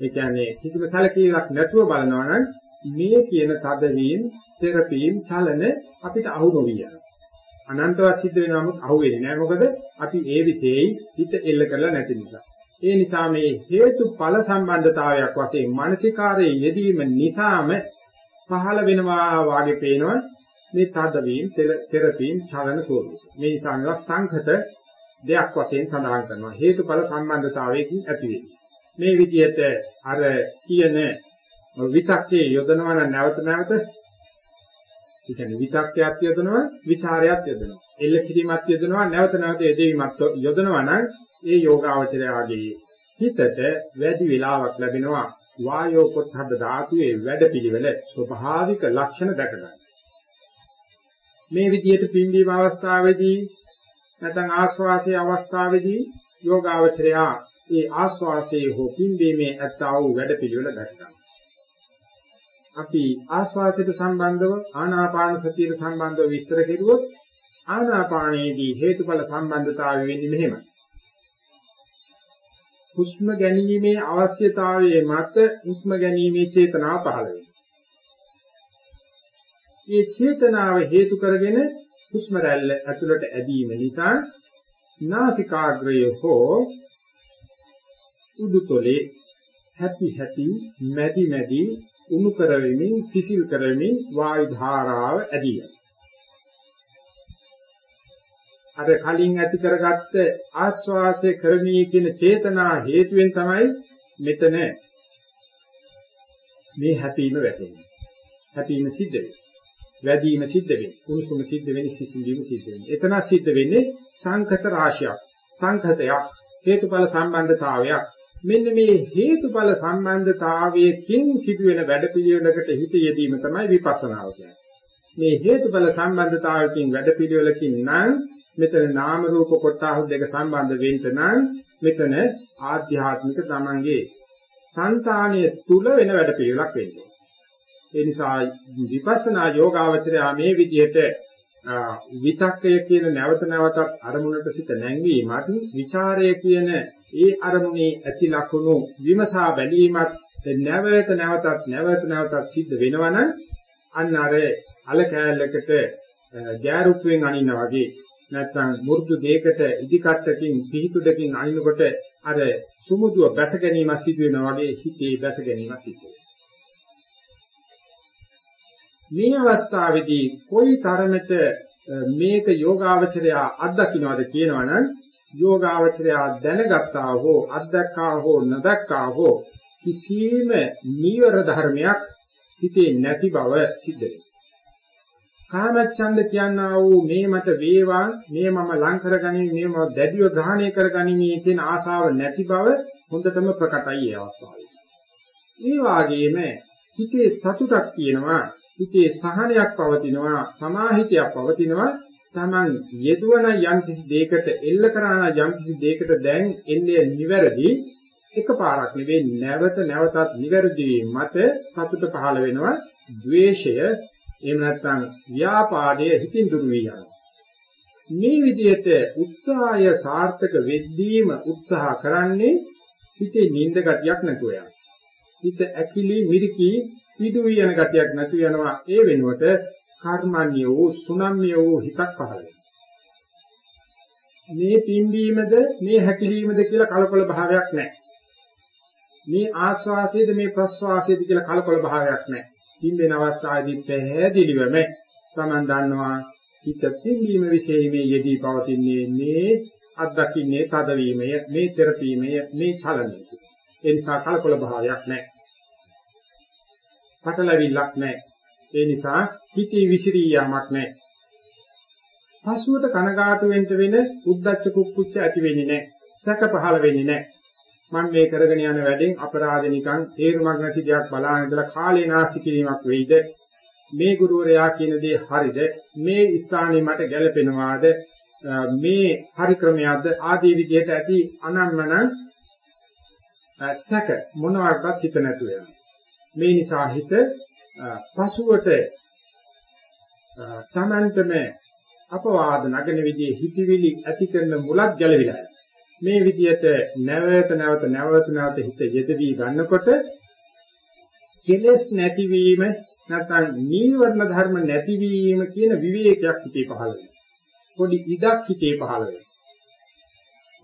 A: ඒ කියන්නේ කිසිම සැලකීමක් නැතුව බලනවනම් මේ කියන තදවීම තෙරපීම් චලන අපිට අහු නොවිය. යනවා අනන්තවත් සිද්ධ වෙන නමුත් අහු වෙන්නේ නැහැ. මොකද අපි ඒ විශේෂයි හිත එල්ල කරලා නැති නිසා. ඒ නිසා මේ හේතුඵල සම්බන්ධතාවයක් වශයෙන් මානසිකාරයේ යෙදීම නිසාම පහළ වෙනවා වාගේ පේනවා මේ තදවීම තෙරපීම් චලන ස්වරූපය. මේ නිසා මේවා සංඝත දෙයක් වශයෙන් සඳහන් කරනවා. හේතුඵල සම්බන්ධතාවයකින් ඇති මේ විදිහට අර කියන විතක්කේ යොදනවා නම් නැවත නැවත ඒ කියන්නේ විතක්කයක් යොදනවා, ਵਿਚාරයක් යොදනවා. එල්ල කිරීමක් යොදනවා නැවත නැවත යෙදීමක් යොදනවා නම් ඒ යෝගාවචරයාගේ හිතට වැඩි වෙලාවක් ලැබෙනවා වායෝ පොත්හබ්බ ධාතුවේ වැඩපිළිවෙල ස්වභාවික ලක්ෂණ දැක ගන්න. මේ විදිහට පින්දීම අවස්ථාවේදී නැත්නම් ආස්වාසයේ අවස්ථාවේදී යෝගාවචරයා ඒ ආස්වාසයේ හෝ පින්දීමේ ඇත්තා වූ වැඩපිළිවෙල දැක ගන්න. අපි ආස්වාසයට සම්බන්ධව ආනාපාන සතියට සම්බන්ධව විස්තර කෙරුවොත් ආනාපානයේදී හේතුඵල සම්බන්ධතාවය වෙන්නේ මෙහෙමයි. හුස්ම ගැනීමේ අවශ්‍යතාවයේ මත හුස්ම ගැනීමේ චේතනාව පහළ වෙනවා. මේ චේතනාව හේතු කරගෙන හුස්ම රැල්ල ඇතුළට ඇදීම නිසා නාසිකාග්‍රය හෝ උඩුතොලේ හැපි හැපි මැදි මැදි උණු කරවෙමින් සිසිල් කරවෙමින් වායු ධාරාව ඇදිලා අර කලින් ඇති කරගත්ත ආස්වාසය කරමී කියන චේතනා හේතුවෙන් තමයි මෙතන මේ හැපීම වැටෙන්නේ. හැපීම සිද්ධ වෙන්නේ. වැඩිම සිද්ධ වෙන්නේ. කුණුසුම සිද්ධ වෙන්නේ සිසිලීම සිද්ධ වෙන්නේ. එතන සිද්ධ වෙන්නේ සංකත රාශියක්. සංකතයක් හේතුඵල සම්බන්ධතාවයක්. මෙන්න මේ හේතුඵල සම්බන්ධතාවයකින් සිදුවෙන වැඩපිළිවෙලකට හිත යෙදීම තමයි විපස්සනාව කියන්නේ. මේ හේතුඵල සම්බන්ධතාවයකින් වැඩපිළිවෙලකින් නම් මෙතන නාම රූප කොටස් දෙක සම්බන්ධ වෙන්න නම් මෙතන ආධ්‍යාත්මික තමන්ගේ సంతාණය තුල වෙන වැඩ පිළිවෙලක් වෙන්න ඕනේ. ඒ නිසා විපස්සනා යෝගාවචරය මේ විදිහට විතක්කය කියන නැවත නැවතත් අරමුණට සිත නැංවීමත් ਵਿਚාරය කියන ඒ අරමුණේ ඇති ලක්ෂණු විමසා බැලීමත් නැවත නැවතත් නැවත නැවතත් සිද්ධ වෙනවනම් අන්න අර අල කෑල්ලකට ජාරුප්පුවෙන් අනිනා වගේ නැත්නම් මුරුදු දෙයකට ඉදිකට්ටකින් පිහිටුඩකින් අනිනකොට අර සුමුදුව බැස ගැනීම සිදු වෙනා වගේ හිතේ බැස ගැනීම සිදු මේ අවස්ථාවේදී කොයි තරමට මේක යෝගාවචරය අත්දකින්නවද කියනවනම් යෝගාවචරය දැනගත්තා හෝ අත්දක්කා හෝ නොදක්කා හෝ කිසිම නීවර ධර්මයක් හිතේ නැති බව සිද්ධ වෙනවා. කාමච්ඡන්ද කියනා වූ මේ මට වේවා මේ මම ලං කරගනිමි මේ මම දැඩිව ග්‍රහණය කරගනිමි කියන ආසාව නැති බව හොඳටම ප්‍රකටයි ඒ අවස්ථාවේ. ඒ වාගේම හිතේ සතුටක් තියෙනවා හිතේ සහනයක් පවතිනවා සමාහිතයක් පවතිනවා Taman යෙදුවන යම් කිසි දෙයකට එල්ල කරන යම් කිසි දෙයකට දැන් එන්නේ නිවැරදි එකපාරක් නෙවෙයි නැවත නැවතත් නිවැරදි මත සතුට පහළ වෙනවා ද්වේෂය එහෙම නැත්නම් ව්‍යාපාදය හිතින් දුරු වී යනවා. මේ විදිහට උත්සාහය සාර්ථක වෙද්දීම උත්සාහ කරන්නේ හිතේ නිින්ද ගතියක් නැතුව යන හිත ඇකිලි මිරිකි පිටු යන ගතියක් නැතු වෙනවා ඒ වෙනුවට කර්මන්‍ය වූ සුනම්‍ය වූ හිතක් පහළ මේ පිම්බීමද මේ හැකිලීමද කියලා කලකොල භාවයක් නැහැ. මේ ආස්වාසයේද මේ ප්‍රස්වාසයේද කියලා කලකොල භාවයක් නැහැ. පින්බෙන අවස්ථාවේදී පැහැදිලිවම Taman දන්නවා හිත පින්බීම વિશે මේ යෙදී පවතින්නේ මේ අත්දකින්නේ තදවීමය, මේ තෙරපීමය, මේ චලනය. ඒ නිසා කලකොල භාවයක් නැහැ. පටලවිල්ලක් නැහැ. ඒ නිසා හිතේ විසිරී යාමක් නැහැ. පසුවට කනගාටු වෙන්න වෙන උද්දච්ච කුක්කුච්ච ඇති වෙන්නේ නැහැ. සැක පහළ වෙන්නේ නැහැ. මම මේ කරගෙන යන වැඩෙන් අපරාධ නිකන් තේරුමක් නැති දෙයක් බලාගෙන ඉඳලා කාලේ නාස්ති කිරීමක් වෙයිද? මේ ගුරුවරයා කියන දේ හරිද? මේ ස්ථානේ මට ගැළපෙනවාද? මේ හරි ක්‍රමයක්ද ආදී විදිහට ඇති අනම්මන සැක මොනවාටවත් හිත නැතුව යනවා මේ නිසා හිත පසුවට තමන්ටම අපවාද නගන විදිහේ හිතවිලි ඇති කරන මුලක් ගැලවිලා මේ විදිහට නැවත නැවත නැවත නැවත හිත යෙදවි ගන්නකොට කෙලස් නැතිවීම නැත්නම් නීවරණ ධර්ම නැතිවීම කියන විවේකයක් හිතේ පහළ වෙනවා. පොඩි ඉඩක් හිතේ පහළ වෙනවා.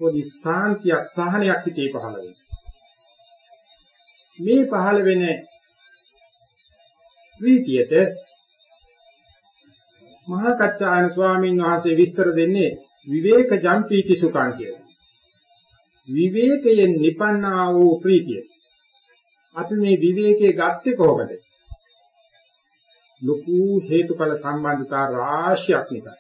A: පොඩි සාන්තියක් සහනයක් හිතේ පහළ වෙනවා. මේ පහළ වෙන ප්‍රීතියට මහා කච්චායන ස්වාමීන් වහන්සේ විස්තර දෙන්නේ විවේක ජම්පීති සුඛං කියලා. විවේකයෙන් නිපන්නා වූ ප්‍රීතිය. අපි මේ විවේකයේ ගත්තේ කොහොමද? ලොකු හේතුඵල සම්බන්ධතා රාශියක් නිසා.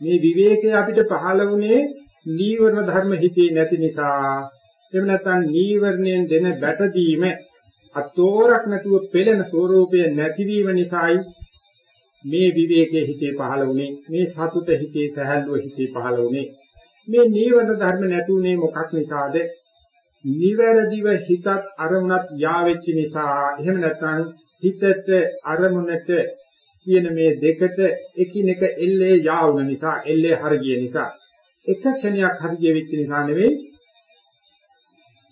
A: මේ විවේකය අපිට පහළ වුණේ නීවරණ ධර්ම හිතේ නැති නිසා. එහෙම නැත්නම් නීවරණයෙන් දෙන බැටදීම අතෝරක් නැතුව පෙළෙන ස්වરૂපය නැතිවීම නිසායි මේ විවේකයේ හිතේ පහළ වුණේ. මේ සතුට හිතේ සැහැල්ලුව හිතේ පහළ වුණේ. මේ නීවරණ ධර්ම නැතුනේ මොකක් නිසාද? නිවැරදිව හිතත් අරමුණත් යාවෙච්ච නිසා. එහෙම නැත්නම් හිතට අරමුණට කියන මේ දෙකට එකිනෙක එල්ලේ යාවුන නිසා, එල්ලේ හරිය නිසා. එක ක්ෂණයක් හරිය වෙච්ච නිසා නෙවෙයි.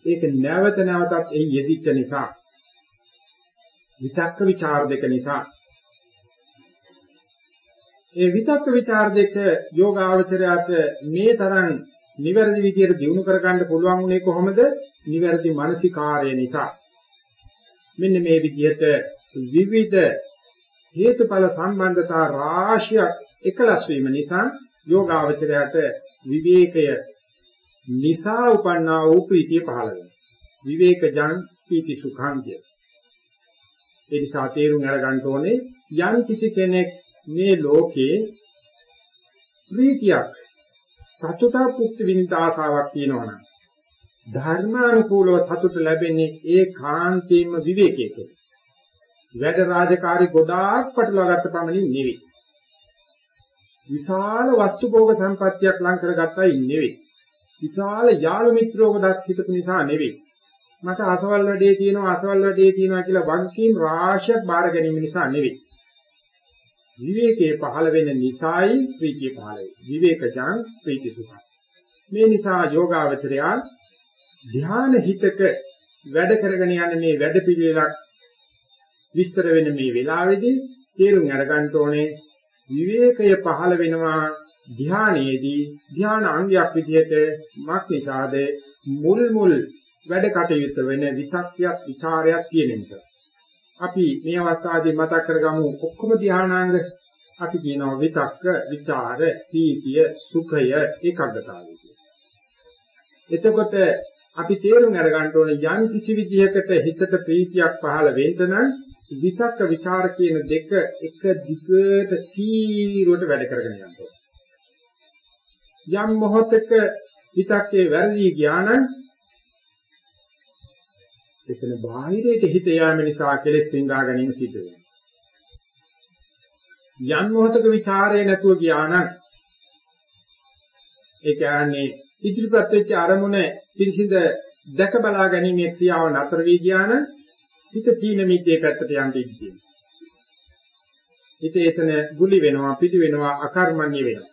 A: ඒක නැවත නැවතත් එහි යෙදිච්ච නිසා. විතක්ක ਵਿਚාර දෙක නිසා ඒ විතක්ක ਵਿਚාර දෙක යෝගාවචරයට මේ තරම් නිවැරදි විදියට දියුණු කරගන්න පුළුවන් උනේ කොහොමද? නිවැරදි මානසිකාරය නිසා. මෙන්න මේ විදිහට විවිධ හේතුඵල සම්බන්ධතා රාශියක් එකලස් වීම නිසා යෝගාවචරයට විවේකය නිසා උපන්නා වූ ප්‍රීතිය පහළ වෙනවා. විවේකජං පීති සුඛං කිය. ඒ නිසා තේරුම් අරගන්න ඕනේ යම් කිසි කෙනෙක් මේ ලෝකේ ප්‍රීතියක් සතුටක් පුක්ති විඳ ආසාවක් තියෙනවනම් ධර්මානුකූලව සතුට ලැබෙන්නේ ඒ කාන්තේම විවේකයක. වැඩ රාජකාරි ගොඩාක් පටලවාගත්ත පමණින් නෙවෙයි. විශාල වස්තු භෝග සම්පත්තියක් ලං කරගත්තයි නෙවෙයි. විශාල යාළු මිත්‍රෝග දත් හිතපු නිසා නෙවෙයි. මට අසවල් වැඩේ තියෙනවා අසවල් වැඩේ තියෙනවා කියලා වගකීම් රාශියක් බාර ගැනීම නිසා නෙවෙයි. විවේකයේ පහළ වෙන නිසායි ප්‍රීතිය පහළ වෙන්නේ. විවේකජං ප්‍රීති සුඛ. මේ නිසා යෝගාවචරයා ධ්‍යාන හිතක වැඩ කරගෙන යන මේ වැඩ පිළිවෙලක් විස්තර වෙන මේ වෙලාවේදී තේරුම් අරගන්න ඕනේ විවේකය පහළ වෙනවා ධානයේදී ධාන අංගයක් විදිහට මක් නිසාද මුල් මුල් වැඩ කටයුතු වෙන විතක්යක් ਵਿਚාරයක් තියෙන නිසා අපි මේ අවස්ථාවේදී මතක් කරගමු ඔක්කොම ධානාංග අපි කියනවා විතක්ක, ਵਿਚාර, පීතිය, සුඛය, ඒකාග්‍රතාවය කියලා. එතකොට අපි තේරුම් අරගන්න ඕනේ යම් කිසි විදිහකට හිතට ප්‍රීතියක් පහළ වෙන්න නම් විතක්ක ਵਿਚාර කියන දෙක එක දිගට සීරුවට වැඩ කරගෙන යන්න ඕනේ. යම් මොහොතක විතක්කේ වැරදි ගියා නම් එතන බාහිරයට හිත යාම නිසා කෙලෙස් විඳා ගැනීම සිද්ධ වෙනවා. යම් මොහතක ਵਿਚාරය නැතුව ගියානම් ඒ කියන්නේ ඉදිරිපත් වෙච්ච අරමුණ පිළිසිඳ දැක බලා ගැනීමේ ක්‍රියාව නතර වී ගියාන හිත තීන මිද්දේ පැත්තට යන්න ඉන්නේ. හිත එතන ගුලි වෙනවා, පිටි වෙනවා, අකර්මණ්‍ය වෙනවා.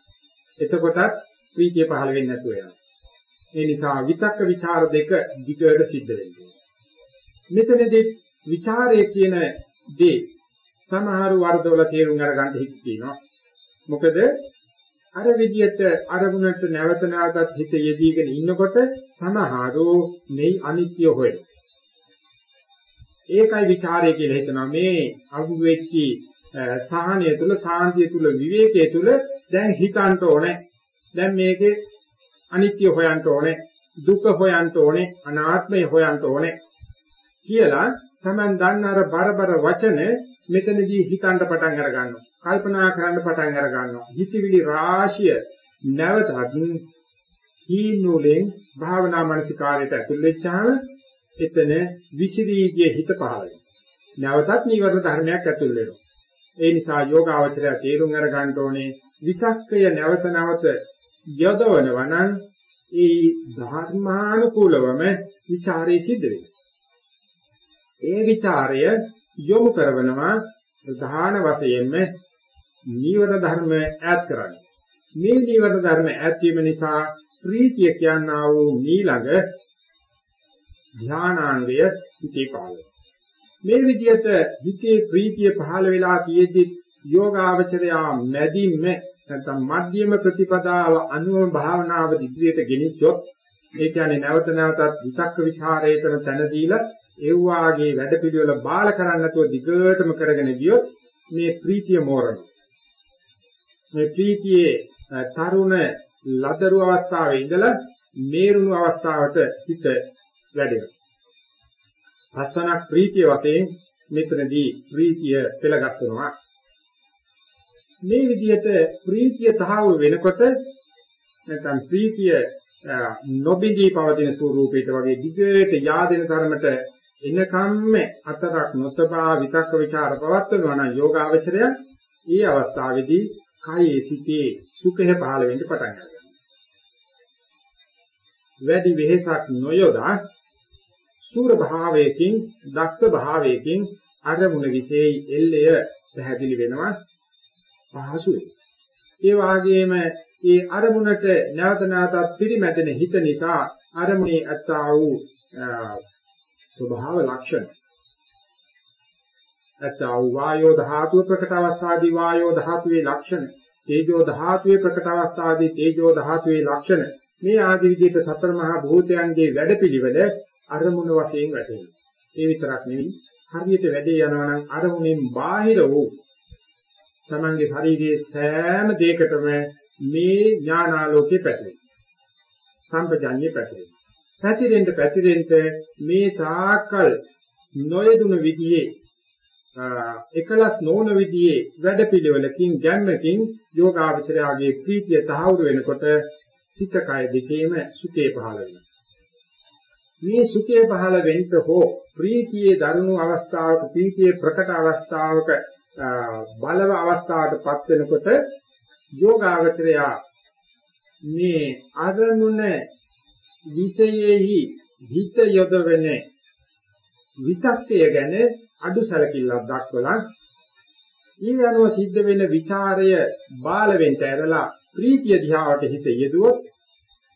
A: එතකොටත් ප්‍රීතිය පහළ වෙන්නේ නැතුව යනවා. ඒ නිසා විතක්ක ਵਿਚාර දෙක දිගට සිද්ධ වෙන්නේ. මෙතනදී ਵਿਚාරය කියන දේ සමහර වර්ධවල තේරුම් අරගන්න හිත තියෙනවා. මොකද අර විදියට අරමුණට නැවත නැවතත් හිත යෙදීගෙන ඉන්නකොට සමහරෝ මේ අනිත්‍ය හොයන. ඒකයි ਵਿਚාරය කියලා හිතනවා. මේ අගු වෙච්චි සාහනය තුල සාන්තිය තුල විවේකයේ තුල දැන් හිතන්ට ඕනේ. දැන් මේකේ අනිත්‍ය හොයන්ට ඕනේ. දුක හොයන්ට ඕනේ. අනාත්මය හොයන්ට ඕනේ. කියලා Taman දන්න අර බරබර වචන මෙතනදී හිතන්න පටන් අර ගන්නවා. කල්පනා කරන්න පටන් අර ගන්නවා. හිතවිලි රාශිය නැවතත් හීනුලෙන් භාවනා මානසිකාරයට ඇතුල් වෙච්චාම එතන විසිරීගේ හිත පහළ වෙනවා. නැවතත් නීවරණ ධර්මයක් ඇතුල් වෙනවා. ඒ නිසා යෝගාවචරය තේරුම් අර ගන්න ඕනේ විතක්කය නැවත නැවත යොදවනවා නම් ඒ ධර්මානුකූලවම ਵਿਚාරේ සිද්ධ වෙනවා. ඒ ਵਿਚාරය යොමු කරවනවා ප්‍රධාන වශයෙන්ම නීවර ධර්ම ඈත් කරන්නේ. මේ නීවර ධර්ම ඈත් වීම නිසා ප්‍රීතිය කියනා වූ ඊළඟ ධානාංගය හිතේ පහළ මේ විදිහට හිතේ ප්‍රීතිය පහළ වෙලා තියෙද්දි යෝගාවචරයා මැදින්ම නැත්නම් මධ්‍යම ප්‍රතිපදාව අනුව භාවනාව ඉදිරියට ගෙනිච්චොත් ඒ කියන්නේ නැවත නැවතත් විතක්ක ਵਿਚාරයේ කරන තැන දීලා ඒ වාගේ වැඩපිළිවෙල බාල කරන්නේ නැතුව දිගටම කරගෙන ගියොත් මේ ප්‍රීතිය මෝරනවා. මේ ප්‍රීතියේ තරුණ ලදරු අවස්ථාවේ ඉඳලා මේරුණු අවස්ථාවට හිත වැඩෙනවා. පස්සනක් ප්‍රීතිය වශයෙන් මෙතනදී ප්‍රීතිය පෙළගස්සනවා. මේ විදිහට ප්‍රීතිය තහවුරු වෙනකොට නැත්නම් ප්‍රීතිය නොබිඳී පවතින ස්වરૂපයකට වගේ දිගට yaadෙන ධර්මයට එනකම්ම අතරක් නොතබා විතක්ක ਵਿਚාර පවත්වනවා නම් යෝගාවචරය ඒ අවස්ථාවේදී කායේ සිටේ සුඛය පහළ වෙන්න පටන් ගන්නවා. වැඩි වෙහෙසක් නොයොදා සූර භාවයකින් දක්ෂ භාවයකින් අරමුණ විශේෂයි එල්ලය පැහැදිලි වෙනවා පහසුයි. ඒ වාගේම ඒ අරමුණට නැවත නැවතත් පිරිමැදෙන හිත නිසා අරමුණේ අත්තා වූ ස්වභාව ලක්ෂණ. අත්තා වූ වායෝ ධාතුව ප්‍රකට අවස්ථාදී වායෝ ධාතුවේ ලක්ෂණ. තේජෝ ධාතුවේ ප්‍රකට අවස්ථාදී තේජෝ ධාතුවේ ලක්ෂණ. මේ ආදි විදිහට සතර මහා භූතයන්ගේ වැඩපිළිවෙල අරමුණ වශයෙන් වැටෙනවා. ඒ විතරක් නෙවෙයි හරියට වැඩේ යනවා නම් අරමුණෙන් බාහිර වූ තමන්ගේ ශරීරයේ සෑම දෙයකටම මේ ඥානාලෝකේ පැතිරෙනවා. සම්පජාඤ්ඤේ පැතිරෙනවා. පැතිරෙන්න පැතිරෙන්න මේ තාකල් නොයදුන විදිහේ එකලස් නොවන විදිහේ වැඩපිළිවෙලකින් ගැම්මකින් යෝගාචරයාගේ ප්‍රීතිය තහවුරු වෙනකොට සිත කය දෙකේම සුඛේ පහළ වෙනවා. මේ සුඛේ පහළ වෙන්න හෝ ප්‍රීතියේ දරුණු අවස්ථාවක ප්‍රීතියේ ප්‍රකට අවස්ථාවක බලව අවස්ථාවටපත් වෙනකොට යෝගාචරයා මේ අරමුණ විෂයෙහි හිත යොදවන විතක්කය ගැන අඩු සැලකිල්ලක් දක්වලා ඊයනුව සිද්ධ වෙන ਵਿਚාරය බාල වෙන්න ඇරලා ප්‍රීතිය දිහාට හිත යෙදුවොත්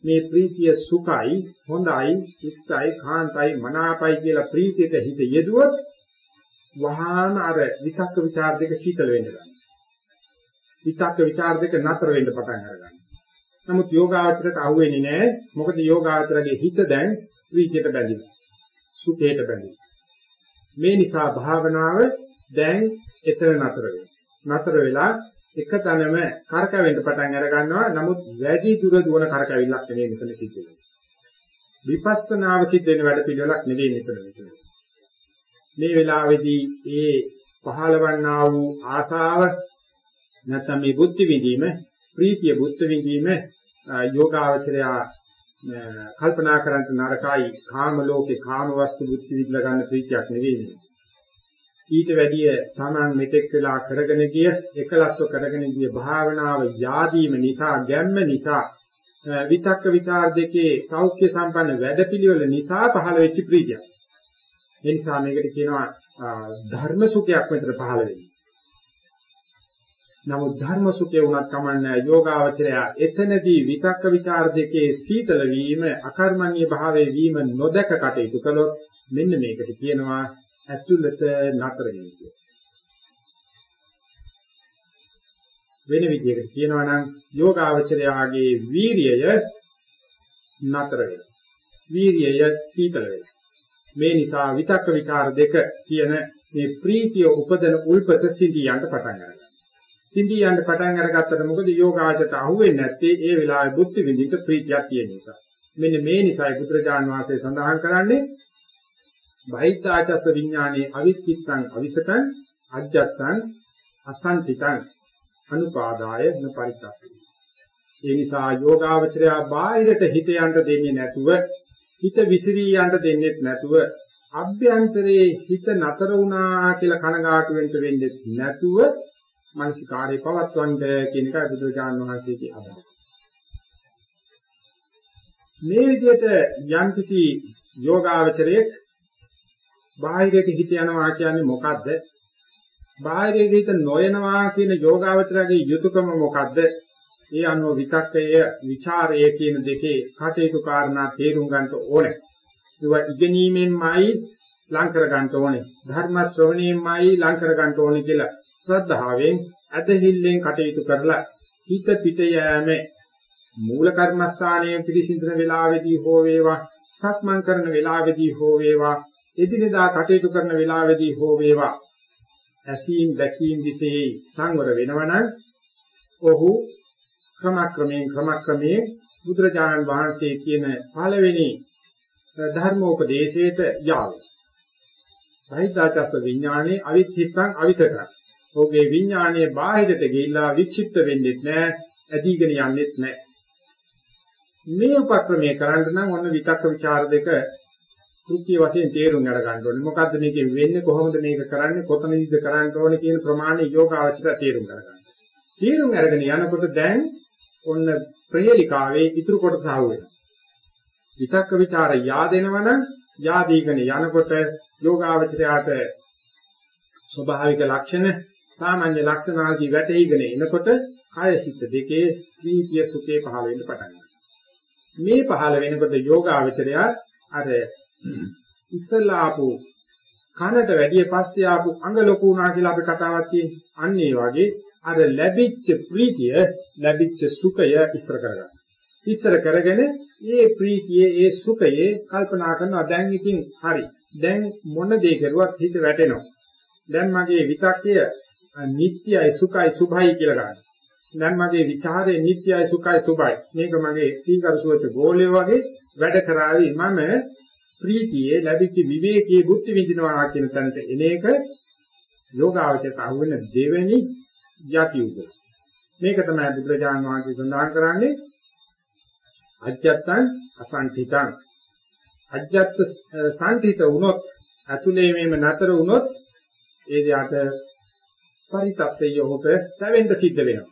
A: මේ ප්‍රීතිය සුඛයි හොඳයි ඉස්තයි කාන්තයි මනාපයි කියලා ප්‍රීතියට හිත යෙදුවොත් වහාම අර විතක්ක ਵਿਚාර දෙක සීතල වෙන්න ගන්නවා. විතක්ක ਵਿਚාර දෙක නතර වෙන්න පටන් ගන්නවා නමුත් යෝගාචරයට අහුවෙන්නේ නැහැ. මොකද යෝගාචරයේ හිත දැන් ප්‍රීතියට බැඳිලා. සුඛයට බැඳිලා. මේ නිසා භාවනාව දැන් එතන නතර වෙනවා. නතර වෙලා එක තැනම කරකැවෙන්න පටන් අර ගන්නවා. නමුත් වැඩි දුර දුවන කරකැවිල්ලක් නෙවෙයි මෙතන සිද්ධ වෙන්නේ. විපස්සනාව සිද්ධ වෙන වැඩ පිළිවෙලක් නෙවෙයි මෙතන මෙතන. මේ වෙලාවේදී ඒ පහළවන්නා වූ ආසාව නැත්නම් මේ බුද්ධ විඳීම ප්‍රීතිය බුද්ධ විඳීම යෝගාවචරයා කල්පනා කරන්ට නරකයි කාම ලෝකේ කාම වස්තු බුද්ධ විඳලා ගන්න ප්‍රීතියක් නෙවෙයි ඊට වැඩිය තමන් මෙතෙක් වෙලා කරගෙන ගිය එකලස්ව කරගෙන ගිය භාවනාව යාදීම නිසා ගැම්ම නිසා විතක්ක ਵਿਚාර දෙකේ සෞඛ්‍ය සම්පන්න වැඩපිළිවෙල නිසා පහළ වෙච්ච ප්‍රීතිය. ඒ නිසා මේකට කියනවා ධර්ම සුඛයක් මෙතන පහළ වෙන්නේ. නමුත් ධර්ම සුඛේ උනත් කමන්නේ යෝගාවචරය එතනදී විතක්ක ਵਿਚාර දෙකේ සීතල වීම අකර්මණ්‍ය භාවයේ වීම නොදක කටයුතු කළොත් මෙන්න මේකට කියනවා ඇතුළත නතර වෙනවා වෙන විදිහකට කියනවා නම් යෝගාවචරයාගේ වීරියය නතර වෙනවා. වීරියය සීතල වෙනවා. මේ නිසා විතක්ක ਵਿਚාර දෙක කියන මේ ප්‍රීතිය උපදන උල්පත සිටියන්ට පටන් ගන්නවා. සිඳී යන්න පටන් අරගත්තට මොකද යෝගාචරයට අහුවෙන්නේ නැත්තේ ඒ වෙලාවේ බුද්ධ විඳිත ප්‍රීතියක් තියෙන නිසා. මෙන්න මේ නිසායි බුදුරජාන් වහන්සේ සඳහන් කරන්නේ බහිද්ධාචස්ස විඥානේ අවිච්ඡිත්තං අවිසතං අජ්ජත්තං අසංතිතං අනුපාදාය න පරිත්තසයි. ඒ නිසා යෝගාවචරය බාහිරට හිත යන්න දෙන්නේ නැතුව හිත විසිරී යන්න දෙන්නේ නැතුව අභ්‍යන්තරයේ හිත නතර වුණා කියලා කනගාටු වෙන්න වෙන්නේ නැතුව මානසිකාරය පවත්වන්න කියන එකයි බුදුරජාණන් වහන්සේගේ අදහස. මේ විදිහට යම්කිසි යෝගාවචරයේ බාහිරයට හිත යනවා කියන්නේ මොකද්ද? බාහිරයේ හිත නොයනවා කියන යෝගාවචරයේ යුතුයකම මොකද්ද? ඒ අනුව විතක්කය, ਵਿਚාරය කියන දෙකේ කටයුතු කාරණා තේරුම් ගන්න ඕනේ. ඒවා ඉගෙනීමෙන්මයි ලං කර ගන්න ඕනේ. ධර්ම ශ්‍රවණයෙන්මයි ලං කර ගන්න ඕනේ කියලා ශ්‍රද්ධාවෙන් අදහිල්ලෙන් කටයුතු කරලා හිත පිට යෑමේ මූල කර්මස්ථානයේ පිළිසිඳන වේලාවේදී හෝ වේවා සක්මන් කරන වේලාවේදී හෝ වේවා එදිනෙදා කටයුතු කරන වේලාවේදී හෝ වේවා ඇසීම් දැකීම් විසේ සංවර වෙනවනම් ඔහු ක්‍රමක්‍රමයෙන් ක්‍රමක්‍රමයෙන් බුදුරජාණන් වහන්සේ කියන පළවෙනි ධර්මෝපදේශයට යාවේ. බහිද්ධාචස්ස විඥානේ අවිච්ඡිත්තං අවිසකං. ඔබේ විඥානයේ බාහිරට ගිහිල්ලා වික්ෂිප්ත වෙන්නෙත් නැහැ, ඇදීගෙන යන්නෙත් නැහැ. මේ උපක්‍රමයේ කරන්න නම් ඔන්න විතක්ක ਵਿਚාර දෙක කෘත්‍ය වශයෙන් තේරුම් අරගන්න ඕනේ. මොකද්ද මේකේ වෙන්නේ කොහොමද මේක කරන්නේ කොතනදීද කරන්න ඕනේ කියන ප්‍රමාණය යෝගාවචරය තේරුම් ගන්න. තේරුම් අරගෙන යනකොට දැන් ඔන්න ප්‍රහේලිකාවේ ඉතුරු කොටස ආව වෙනවා. විතක්ක ਵਿਚාර yaadෙනවනම් yaadීගෙන යනකොට යෝගාවචරයට ස්වභාවික ලක්ෂණ සාමාන්‍ය ලක්ෂණ ආදී වැටහිගෙන එනකොට කාය සිත් දෙකේ ප්‍රීතිය සුඛේ පහළ වෙන්න පටන් ගන්නවා. මේ පහළ වෙනකොට යෝගාවචරය අර ඉස්සලා ආපු කනට වැඩිය පස්සේ ආපු අඟ ලොකු වුණා කියලා අපි කතාවක් තියෙනවා. අන්න ඒ වගේ අර ලැබිච්ච ප්‍රීතිය ලැබිච්ච සුඛය ඉස්සර කරගන්න. ඉස්සර කරගෙන මේ ප්‍රීතියේ ඒ සුඛයේ කල්පනා කරනවා දැන් ඉතින් හරි. දැන් මොන දේ කරුවත් හිත වැටෙනවා. දැන් මගේ විතක්කය නිට්ටයයි සුඛයි සුභයි කියලා ගන්න. දැන් මගේ ਵਿਚාරේ නිට්ටයයි සුඛයි සුභයි. මේක මගේ තීකරසුවච ගෝලය වගේ වැඩ කරાવી මම ප්‍රීතියේ ලැබිච්ච විවේකයේ භුක්ති විඳිනවා කියන තැනට එන එක යෝගාවචක අහුවෙන දෙවෙනි යටි උදේ. මේක තමයි බුදුරජාණන් වහන්සේ සඳහන් කරන්නේ අජත්තං අසංඨිතං අජත්ත සංඨිත වුණොත් අතුලේ මේම නතර වුණොත් ඒ දයට පරිතස්සෙය හොත තැවෙන්න සිද්ධ වෙනවා.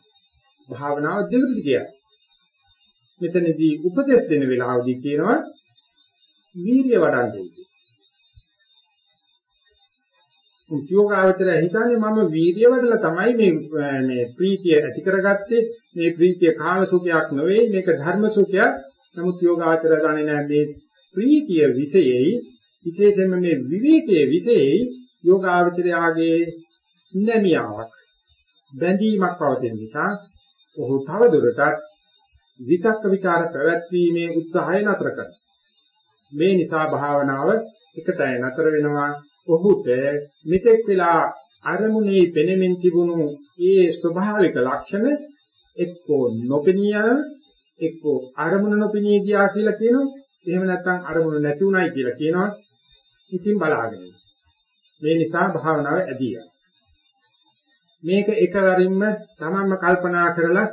A: භාවනාව දෙවිදි කියයි. මෙතනදී උපදෙස් දෙන වෙලාවදී කියනවා වීර්ය වඩන්නේ කියලා. උද්‍යෝගාවචරය හිතන්නේ මම වීර්ය වඩලා තමයි මේ මේ ප්‍රීතිය ඇති කරගත්තේ මේ ප්‍රීතිය කාම සුඛයක් නෙවෙයි මේක ධර්ම සුඛයක් නමුත් යෝගාචරය දන්නේ නැහැ මේ ප්‍රීතිය විශේෂයි විශේෂයෙන්ම මේ විවේකයේ විශේෂයි යෝගාවචරයාගේ නැමියාවක් බැඳීමක් පවතින නිසා ඔහු තවදුරටත් විතක්ක ਵਿਚාර පැවැත්වීමේ උත්සාහය නතර කරනවා. මේ නිසා භාවනාව එකතැන නතර වෙනවා. ඔහුට මෙතෙක් වෙලා අරමුණේ පෙනෙමින් තිබුණු ඒ ස්වභාවික ලක්ෂණ එක්කෝ නොපෙනිය එක්කෝ අරමුණ නොපෙනී ගියා කියලා කියනවා. එහෙම නැත්නම් අරමුණ නැති උනායි කියලා කියනවා. ඉතින් බලාගෙන. මේ නිසා භාවනාව ඇදී යනවා. මේක එකවරින්ම තමන්ම කල්පනා කරලා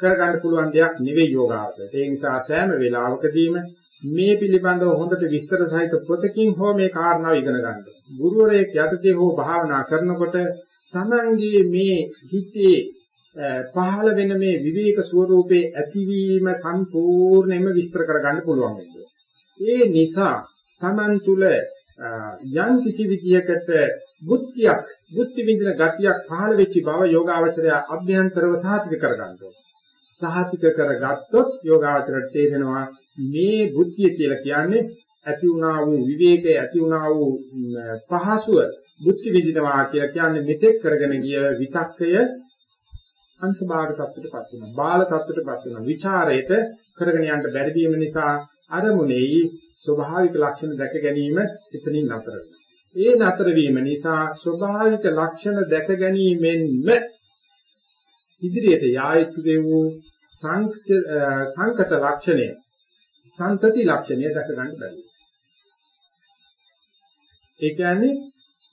A: කරගන්න පුළුවන් දෙයක් නෙවෙයි යෝගාවචරයට. ඒ නිසා සෑම වෙලාවකදීම මේ පිළිබඳව හොඳට විස්තර සහිත පොතකින් හෝ මේ කාරණාව ඉගෙන ගන්න. ගුරුවරයෙක් යටතේ හෝ භාවනා කරනකොට තමන්ගේ මේ හිතේ පහළ වෙන මේ විවේක ස්වરૂපේ ඇතිවීම සම්පූර්ණයෙන්ම විස්තර කරගන්න පුළුවන් වෙනවා. ඒ නිසා තමන් තුල යම් කිසි විදියකට බුද්ධියක් බුද්ධි විඳින ගතියක් පහළ වෙච්ච බව යෝගාවචරය අභ්‍යන්තරව සාතික කරගන්නවා. සාතික කරගත්තොත් යෝගාවචරයට තේරෙනවා මේ බුද්ධිය කියලා කියන්නේ ඇති වුණා වූ විවේකයේ ඇති වුණා වූ පහසුව බුද්ධි විඳිනවා කියලා කියන්නේ මෙතෙක් කරගෙන ගිය විතක්කය අංශභාග තත්ත්වයටපත් වෙනවා. බාල තත්ත්වයටපත් වෙනවා. ਵਿਚාරයට කරගෙන යන්න බැරි වීම නිසා අරමුණේ ස්වභාවික ලක්ෂණ දැක ගැනීම එතනින් නතර වෙනවා. ඒ නතර වීම නිසා ස්වභාවික ලක්ෂණ දැක ගැනීමෙන්ම ඉදිරියට යා යුතු වූ සංකත ලක්ෂණය සංතති ලක්ෂණය දැක ගන්න බැහැ. ඒ කියන්නේ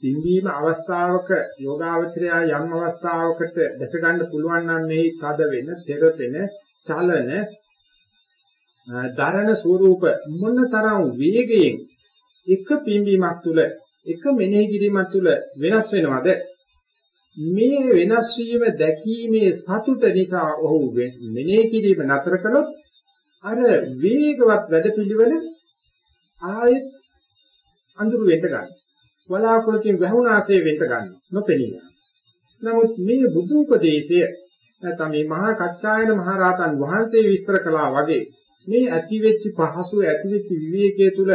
A: පින්වීම අවස්ථාවක යෝගාවචරය යම් අවස්ථාවකට දැක ගන්න පුළුවන් නම් මේ තද වෙන, තෙරපෙන, චලන, දරණ ස්වરૂප මොනතරම් වේගයෙන් එක පින්වීමක් තුළ එක මෙනෙහි කිරීමක් තුළ වෙනස් වෙනවද මේ වෙනස් වීම දැකීමේ සතුට නිසා ඔහු මෙනෙහි කිරීම නතර කළොත් අර වේගවත් වැඩපිළිවෙල ආයෙත් අඳුරු වෙන්න ගන්නවා. වලාකුළකින් වැහුණාසේ වෙන්න ගන්නවා. නොපෙනී යනවා. නමුත් මේ බුදු උපදේශය නැත්නම් මේ මහා කච්චායන මහරහතන් වහන්සේ විස්තර කළා වගේ මේ ඇතිවෙච්ච පහසු ඇතිවෙච්ච විවේකයේ තුල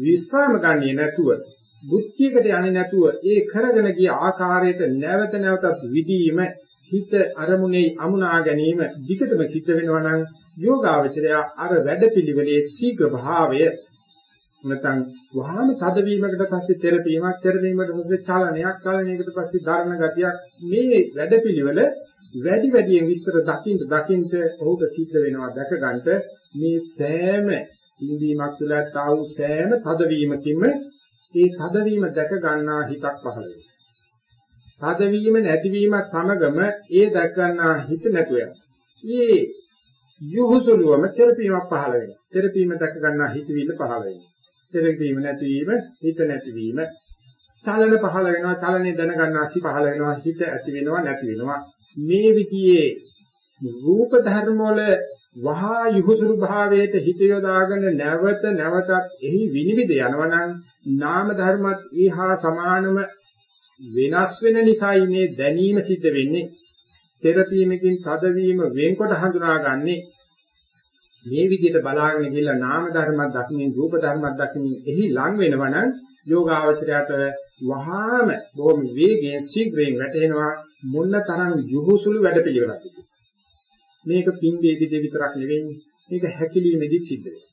A: විස්රාම ගන්නේ නැතුව බුද්ධියකට යන්නේ නැතුව ඒ කරගෙන ගිය ආකාරයට නැවත නැවතත් විදීම හිත අරමුණේ අමුණා ගැනීම දිගටම සිද්ධ වෙනවා නම් යෝගාවචරය අර වැඩපිළිවෙලේ ශීඝ්‍ර භාවය නැත්නම් වහාම තදවීමකට පස්සේ තෙරපීමක් තෙරපීමකට පස්සේ චලනයක් චලනයකට පස්සේ ධර්ම ගතියක් මේ වැඩපිළිවෙල වැඩි වැඩියෙන් විස්තර දකින්න දකින්න ඔහුට සිද්ධ වෙනවා දැක ගන්නට මේ සෑම ඉන්දීමක් තුළ තාවු සෑම තදවීමකින්ම ඒ තදවීම දැක ගන්නා හිතක් පහළ වෙනවා. තදවීම නැතිවීමත් සමගම ඒ දැක ගන්නා හිත නැතුව යනවා. මේ යොහුසුලුවම තෙරපීමක් පහළ වෙනවා. තෙරපීම දැක ගන්නා හිතවිල්ල පහළ වෙනවා. තෙරපීම නැතිවීම හිත නැතිවීම චලන පහළ වෙනවා. චලනේ දැන ගන්නා සි පහළ වෙනවා. හිත ඇති වෙනවා නැති වෙනවා. මේ විදිහේ රූප ධර්ම වල වහා යහුසුරු භාවයට හිත යොදාගෙන නැවත නැවතත් එහි විනිවිද යනවනම් නාම ධර්මත් ඊහා සමානම වෙනස් වෙන නිසායි මේ දැනීම සිද්ධ වෙන්නේ. තෙරපීමකින් තදවීම වෙන්කොට හඳුනාගන්නේ මේ විදිහට බලාගෙන ගිහලා නාම ධර්මයක් දකින්න රූප ධර්මයක් දකින්න එහි ලං වෙනවනම් යෝගාවචරයට වහාම බොහොම වේගයෙන් ශීඝ්‍රයෙන් වැටෙනවා මොන තරම් යහුසුළු වැඩ පිළිවෙලක්ද මේක පින්වේදී විතරක් නෙවෙයි මේක හැකිලීමේදී සිද්ධ වෙනවා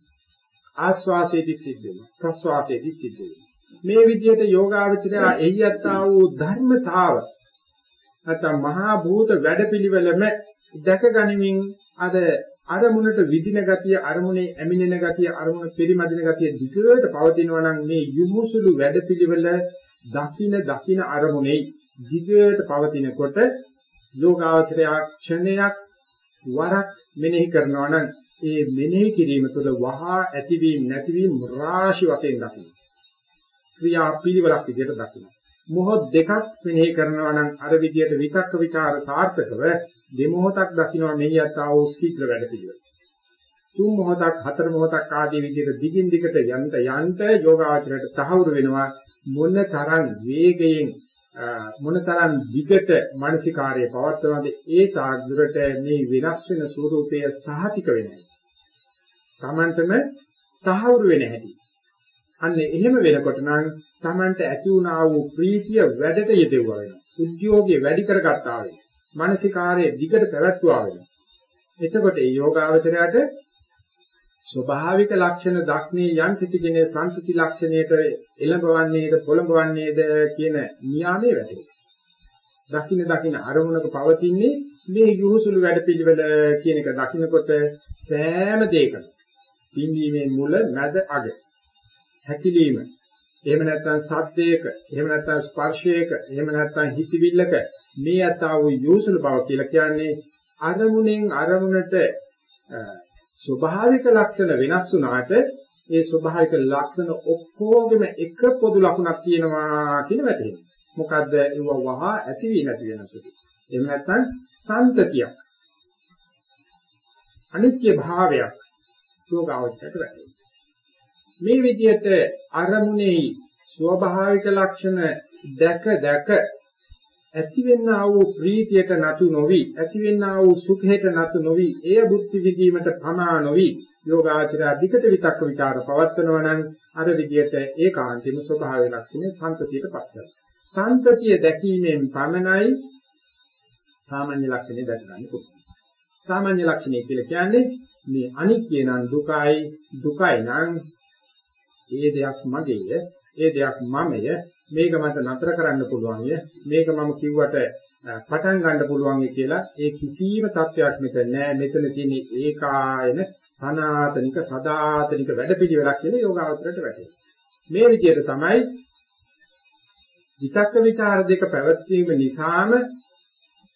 A: ආස්වාසයේදී සිද්ධ වෙනවා. ප්‍රස්වාසයේදී සිද්ධ වෙනවා. මේ විදිහට යෝගාවචරය එయ్యත්තා වූ ධර්මතාව නැත්නම් මහා භූත වැඩපිළිවෙලම දැක ගනිමින් අද අරමුණට විදින ගතිය අරමුණේ ඇමිනෙන ගතිය අරමුණ පිළිමදින ගතිය දිගට පවතිනවා නම් මේ යුමුසුළු වැඩපිළිවෙල දකින දකින අරමුණේ දිගට පවතිනකොට යෝගාවචරය ක්ෂණයක් වරක් මෙනෙහි කරනවා නම් ඒ මෙනෙහි කිරීම තුළ වහා ඇතිවීම නැතිවීම රාශි වශයෙන් දකින්න. ක්‍රියා පිළිවෙලක් විදිහට දකින්න. මොහොත් දෙකක් මෙනෙහි කරනවා නම් අර විදිහට විතක්ක ਵਿਚාර සාර්ථකව දෙමොහොතක් දකින්නවා මේ යත්තා වූ ශීඝ්‍ර වැඩ පිළිවෙල. තුන් මොහොතක් හතර මොහොතක් ආදී විදිහට දිගින් දිගට යන්ත යන්ත යෝගාචරයට තහවුරු වෙනවා මොන තරම් වේගයෙන් මොනතරම් දිගට මානසිකාර්යය පවත්වනද ඒ තාක් දුරට මේ වෙනස් වෙන ස්වરૂපය සහතික වෙනවා. Tamanටම තහවුරු වෙන හැටි. අන්න එහෙම වෙනකොට නම් Tamanට ඇති වුණා වූ ප්‍රීතිය වැඩට යෙදුවා වෙනවා. උද්‍යෝගය වැඩි කරගත්තා වෙනවා. මානසිකාරයේ දිගට පැවැත්වුවා වෙනවා. එතකොට මේ යෝගාවචරයට ස්වභාවික ලක්ෂණ දක්නේ යම් කිසි කෙනේ සම්පති ලක්ෂණයට එළඹවන්නේද පොළඹවන්නේද කියන නියාමයේ වැටේ. දකින්න දකින්න අරමුණක පවතින්නේ මේ යොහුසුළු වැඩපිළිවෙල කියන එක දකින්නකොට සෑම දෙයකම. පින්වීමේ මුල මැද අග. හැකිලිම. එහෙම නැත්නම් සද්දයක එහෙම නැත්නම් ස්පර්ශයක එහෙම නැත්නම් හිතවිල්ලක මේ යතා වූ යොහුසුළු බව කියලා කියන්නේ අරමුණෙන් අරමුණට ස්වභාවික ලක්ෂණ වෙනස් වුණාට ඒ ස්වභාවික ලක්ෂණ ඔක්කොගෙම එක පොදු ලක්ෂණක් තියෙනවා කියන වැටහෙනවා. මොකද්ද? ඒව වහා ඇති වී නැති වෙන සුළු. එහෙම නැත්නම් සන්තතියක්. අනිත්‍ය භාවයක් යෝගාවචරයට වැටෙනවා. මේ විදිහට අරමුණේ ස්වභාවික ලක්ෂණ දැක දැක ඇතිවෙනා වූ ප්‍රීතියට නතු නොවි ඇතිවෙනා වූ සුඛයට නතු නොවි එය බුද්ධ විදීමට පමා නොවි යෝගාචරය අධිකට විතක්ක ਵਿਚාර පවත්වනවා නම් අර විදියට ඒකාන්තිම ස්වභාවය ලක්ෂණය සම්පතියටපත් කරනවා. සම්පතිය දැකීමෙන් පමණයි සාමාන්‍ය ලක්ෂණය දැක ගන්න පුළුවන්. සාමාන්‍ය ලක්ෂණය කියලා කියන්නේ මේ අනිත්‍ය නම් දුකයි දුකයි නම් ඒ දෙයක් මගේය. ඒ දෙයක් මමය. මේක මට නතර කරන්න පුළුවන් මේක මම කිව්වට පටන් ගන්න පුළුවන් කියලා ඒ කිසිම තත්වයක් මෙතන නෑ. මෙතන තියෙන ඒකායන සනාතනික සදාතනික වැඩපිළිවෙලක් කියලා යෝගාවචරයට වැටෙනවා මේ විදිහට තමයි විතක්ක ਵਿਚාර දෙක පැවැත්වීම නිසාම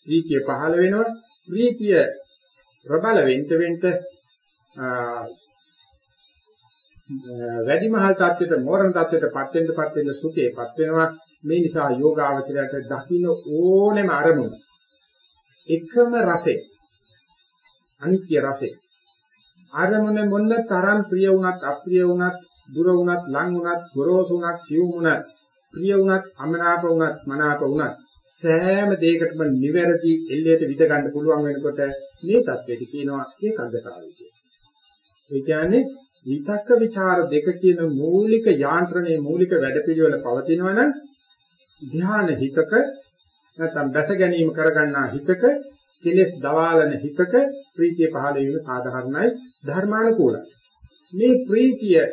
A: ප්‍රීතිය පහළ වෙනවා. ප්‍රීතිය ප්‍රබල වෙන්න වෙන්න වැඩිමහල් தත්ත්වයට මෝරණ தත්ත්වයටපත් වෙන්නපත් වෙන්න සුඛේපත් වෙනවා. මේ නිසා යෝගාවචරයට දකින්න ඕනෙම අරමුණ. එකම රසේ අනිත්‍ය රසේ අරමුණ මොන්න තරම් ප්‍රිය වුණත් අප්‍රිය වුණත් දුර වුණත් ලං වුණත් ගොරෝසු වුණත් සියු වුණත් ප්‍රිය වුණත් අමනාප වුණත් මනාප වුණත් සෑම දෙයකටම නිවැරදි එල්ලයට විද ගන්න පුළුවන් වෙනකොට මේ தත්ත්වයට කියනවා ඒකාග්‍රතාවය කියලා. ඒ කියන්නේ විතක්ක ਵਿਚාර දෙක කියන මූලික යාන්ත්‍රණයේ මූලික වැඩපිළිවෙල පවතිනවනම් ධ්‍යාන හිතක නැත්නම් දැස ගැනීම කරගන්නා හිතක කෙලෙස් දවාලන හිතක ප්‍රීතිය පහළ වීම සාධාරණයි ධර්මානුකූලයි. මේ ප්‍රීතිය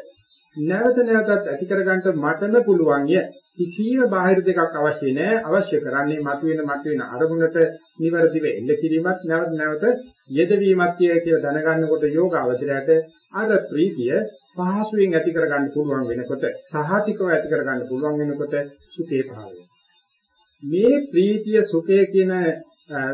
A: නැවත නැවතත් ඇති කරගන්න මටම පුළුවන් ය. කිසියම් බාහිර දෙකක් අවශ්‍ය නැහැ. අවශ්‍ය කරන්නේ මතුවෙන මතුවෙන අරමුණට නිවැරදිව එල්ල කිරීමත් නැවත නැවත යෙදවීමත් කියලා දැනගන්නකොට යෝගාවචරයට අර ප්‍රීතිය පහසුවෙන් ඇති කරගන්න පුළුවන් වෙනකොට සහතිකව ඇති කරගන්න පුළුවන් වෙනකොට සුඛේ පහළ මේ ප්‍රීතිය සුඛය කියන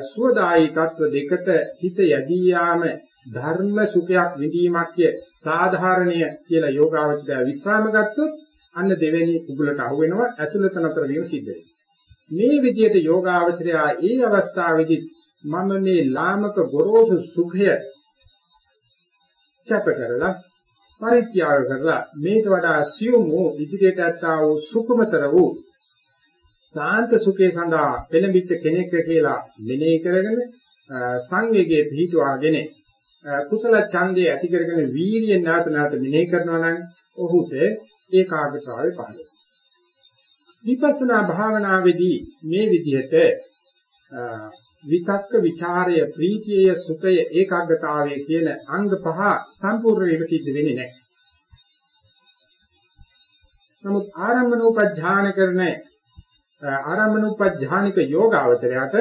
A: සුවදායි තත්ව දෙකට හිත යදී යාම ධර්ම සුඛයක් විඳීමක් සාධාරණීය කියලා යෝගාවචරය විශ්‍රාම ගත්තොත් අන්න දෙවෙනි උගලට අහු වෙනවා ඇතුළත නතර වීම සිද්ධ මේ විදිහට යෝගාවචරය ඒ අවස්ථාවේදී මම මේ ලාමක ගොරෝසු සුඛය කැප කරලා පරිත්‍යාග කරලා මේට වඩා සියුම් වූ ඉදිරියට ඇත්තා වූ සුකුමතර වූ සාන්ත සුඛේ සඳහා පෙළඹිච්ච කෙනෙක් කියලා මෙනෙහි කරගෙන සංවේගයේ පිහිටුවාගෙන කුසල ඡන්දේ ඇති කරගෙන වීරියෙන් නැවත නැවත මෙනෙහි කරනවා නම් ඔහුට ඒකාග්‍රතාවය පහළ වෙනවා. විපස්සනා භාවනාවේදී මේ විදිහට විතක්ක ਵਿਚාරය ප්‍රීතිය සුඛය ඒකාග්‍රතාවය කියන අංග පහ සම්පූර්ණ වීම සිද්ධ වෙන්නේ නැහැ. නමුත් ආරම්භනෝපඥාන කරන ආරම්භනෝපඥානික යෝගාවචරයට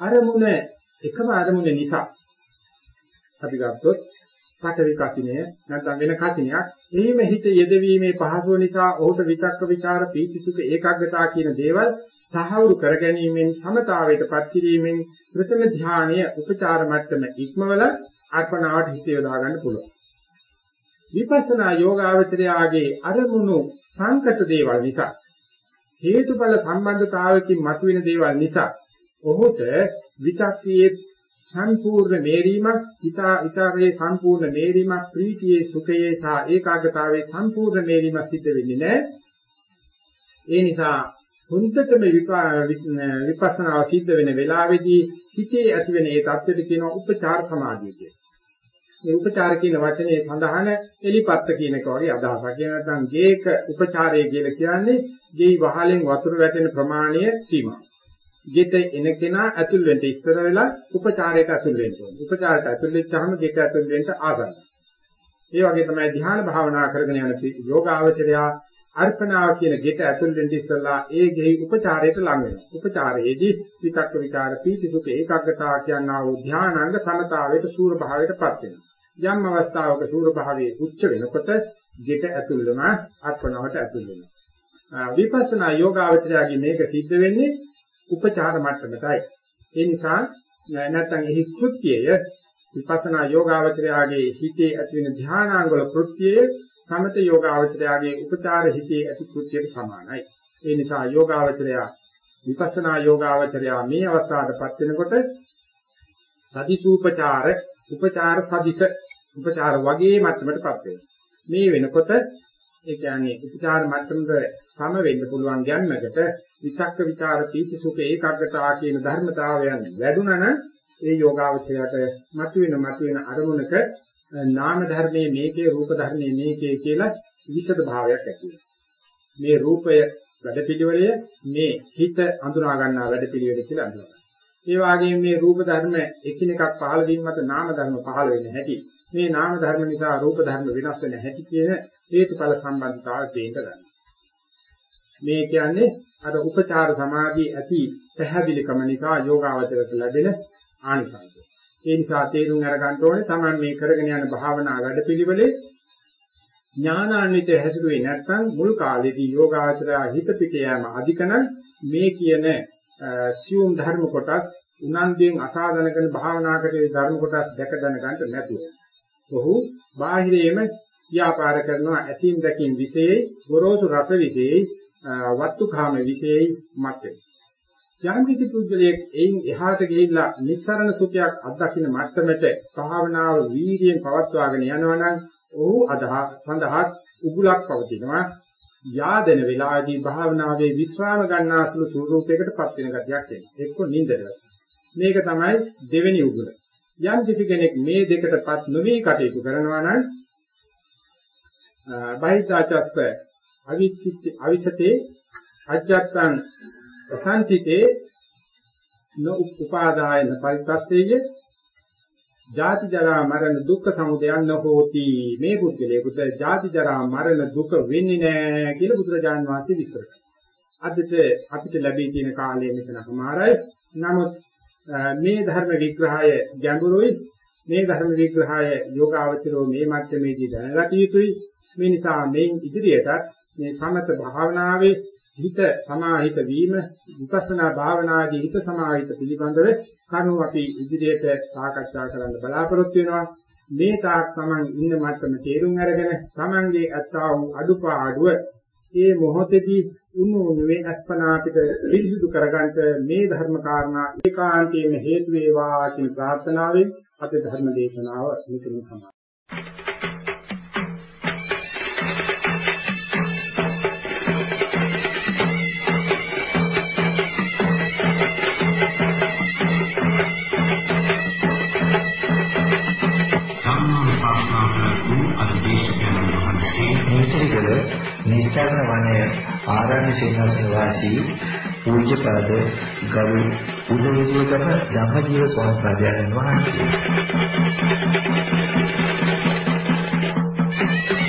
A: අරමුණ එකම අරමුණ නිසා අපි ගත්තොත් පඨවි කසිනය නැත්නම් වෙන කසිනයක් එහිම හිත යෙදවීමේ පහසුව නිසා ඔහුට විතක්ක ਵਿਚාර පීති සුඛ ඒකාග්‍රතාව කියන දේවල් සහවුරු කර ගැනීමෙන් සමතාවයටපත් කිරීමෙන් ප්‍රථම ධානය උපචාර මට්ටම ඉක්මවල අර්පණාවට හිත යොදා ගන්න පුළුවන්. විපස්සනා යෝගාවචරයාගේ අරමුණු සංකත දේවල් නිසා හේතුඵල සම්බන්ධතාවයකින් මතුවෙන දේවල් නිසා ඔහුට විතක්කයේ සම්පූර්ණ මේරීමක් හිතා විචාරයේ සම්පූර්ණ මේරීමක් ප්‍රීතියේ සුඛයේ සහ ඒකාග්‍රතාවයේ සම්පූර්ණ මේරීමක් සිද්ධ වෙන්නේ නැහැ. ඒ නිසා හොඳටම විපස්සනා සිද්ධ වෙන වෙලාවේදී හිතේ ඇති වෙන ඒ தත්ත්වෙට කියනවා උපචාර සමාධිය කියලා. මේ උපචාර කියන වචනේ සඳහන එලිපත්ත කියන එක වගේ අදහසක්. කියන නැත්නම් ගේක උපචාරය කියලා කියන්නේ ගෙයි වහලෙන් වතුර වැටෙන ප්‍රමාණය සීමා. ගෙට එන කෙනා ඇතුල් වෙන්න ඉස්සර වෙලා උපචාරයට ඇතුල් වෙන්න ඕනේ. උපචාරයට ඇතුල් වෙච්චාම ගෙට ඇතුල් වෙන්න ආසන්නයි. ඒ වගේ තමයි ධ්‍යාන භාවනා කරගෙන යන යෝගාවචරයා අර්පණාව කියන ගෙට ඇතුල් වෙන්න ඉස්සලා ඒ ගෙහි උපචාරයට ලං වෙනවා. උපචාරයේදී විතක්ක විචාර පීති සුඛ ඒකාග්‍රතාව කියනා වූ ධානාංග සමතාවයට සූර භාවයටපත් වෙනවා. යම් අවස්ථාවක සූර භාවයේ උච්ච වෙනකොට ගෙට ඇතුළම අර්පණාවට ඇතුල් වෙනවා. විපස්සනා යෝගාවචරයාගේ මේක සිද්ධ වෙන්නේ උපචාර මට්ටමටයි. ඒ නිසා නැත්නම් එහි කෘත්‍යය විපස්සනා යෝගාවචරයාගේ හිතේ ඇති වෙන ධානාංග වල කෘත්‍යය සමත යෝගාවචරයාගේ උපචාර හිතේ ඇති කෘත්‍යයට සමානයි. ඒ නිසා යෝගාවචරයා විපස්සනා යෝගාවචරයා මේ අවස්ථාවටපත් වෙනකොට සදිසූපචාර උපචාර සදිස උපචාර වගේ මට්ටමටපත් වෙනවා. මේ වෙනකොට ඒ කියන්නේ උපචාර මට්ටමට සම වෙන්න පුළුවන් ගැම්මකට විතක්ක ਵਿਚාර පීති සුඛ ඒකාග්‍රතාව කියන ධර්මතාවයන් වැඩුණා නම් ඒ යෝගාවචරයට මතුවෙන මතුවෙන අරමුණක නාම ධර්මයේ මේකේ රූප ධර්මයේ මේකේ කියලා විෂද භාවයක් ඇති මේ රූපය වැඩපිළිවෙලය මේ හිත අඳුනා ගන්නා වැඩපිළිවෙල කියලා අඳුනගන්න. ඒ වගේම මේ රූප ධර්ම එකිනෙකක් පහළ වීම මත නාම ධර්ම පහළ වෙන්නේ නැති. මේ නාම ධර්ම නිසා රූප ධර්ම වෙනස් වෙන හැටි කියන හේතුඵල සම්බන්ධතාවය තේින්න ගන්න. මේ කියන්නේ අර උපචාර සමාධිය ඇති පැහැදිලිකම නිසා යෝගාවචරයට ලැබෙන ආනිසංසය. ඒ නිසා තේරුම් අරගන්න ඕනේ තමයි මේ කරගෙන යන භාවනා වැඩපිළිවෙලේ ඥානාන්විත හැසිරුවේ නැත්නම් මුල් කාලේදී යෝගාචරය හිත පිට යෑම අධිකන මේ කියන සියුම් ධර්ම කොටස් උනන්දුවෙන් අසාධන කරන භාවනා කරේ ධර්ම කොටස් දැක දැන ගන්නට නැතුව. ඔහු බාහිරේම ව්‍යාපාර කරනවා ඇසින් දැකින් විශේෂයි ගොරෝසු රස විශේෂයි වත්තුකාම විශේෂයි මතේ. යම් කිසි පුද්ගලයෙක් එයින් එහාට ගිහිල්ලා නිස්සරණ සුඛයක් අත්දකින්න මට්ටමට භාවනාව වීර්යයෙන් පවත්වාගෙන යනවා නම් ඔහු අදහා සඳහා උගුලක් පවතිනවා. යාදෙන වෙලාවේදී භාවනාවේ විස්රාම ගන්නාසුළු ස්වරූපයකටපත් වෙන ගතියක් එනවා එක්ක නින්දද මේක තමයි දෙවෙනි උගුල. යම් කිසි කෙනෙක් මේ දෙකටපත් නොවි කටයුතු කරනවා නම් බහිද්දාචස්ස අවිච්චිත් අවිසතේ අජ්ජත්තං ප්‍රසන්තිතේ න උපාදායන පරිත්‍ස්සෙය ජාති ජරා මරණ දුක්ඛ සමුදයන් හෝති මේ පුද්ගලයාට ජාති ජරා මරණ දුක වෙන්නේ නැහැ කියලා බුදුරජාන් වහන්සේ විස්තර කරනවා. අදට අපිට ලැබී තියෙන කාලය මෙතන සමහරයි. නමුත් මේ ධර්ම විග්‍රහය ගැඹුරුයි. මේ ධර්ම විග්‍රහය යෝගාවචරෝ මේ මට්ටමේදී දැනගත යුතුයි. මේ නිසා මේ ඉදිරියටත් මේ සමත භාවනාවේ හිත සමාහිත වීම විපස්සනා භාවනාදී හිත සමාහිත පිළිබඳව කරුණු අපි ඉදිරියට සාකච්ඡා කරන්න බලාපොරොත්තු වෙනවා මේ තාක් තමන් ඉන්න මට්ටම තේරුම් අරගෙන තමන්ගේ අත්තා වූ අඩුපාඩුව ඒ මොහොතේදී උණු උණුවේ අස්පනා අපිට පිරිසිදු කරගන්න මේ ධර්ම කාරණා ඒකාන්තයෙන්ම හේතු වේවා කියන ප්‍රාර්ථනාවෙන් අපේ ධර්ම දේශනාව මෙතනින් සමාප්ත
B: සුරාසන වනය ආරණ්‍ය සේනාසන වාසී පූජ්‍යපද ගරු උදවිදේකම ධම්මජීව ස්වාමීන් වහන්සේ. Thank you.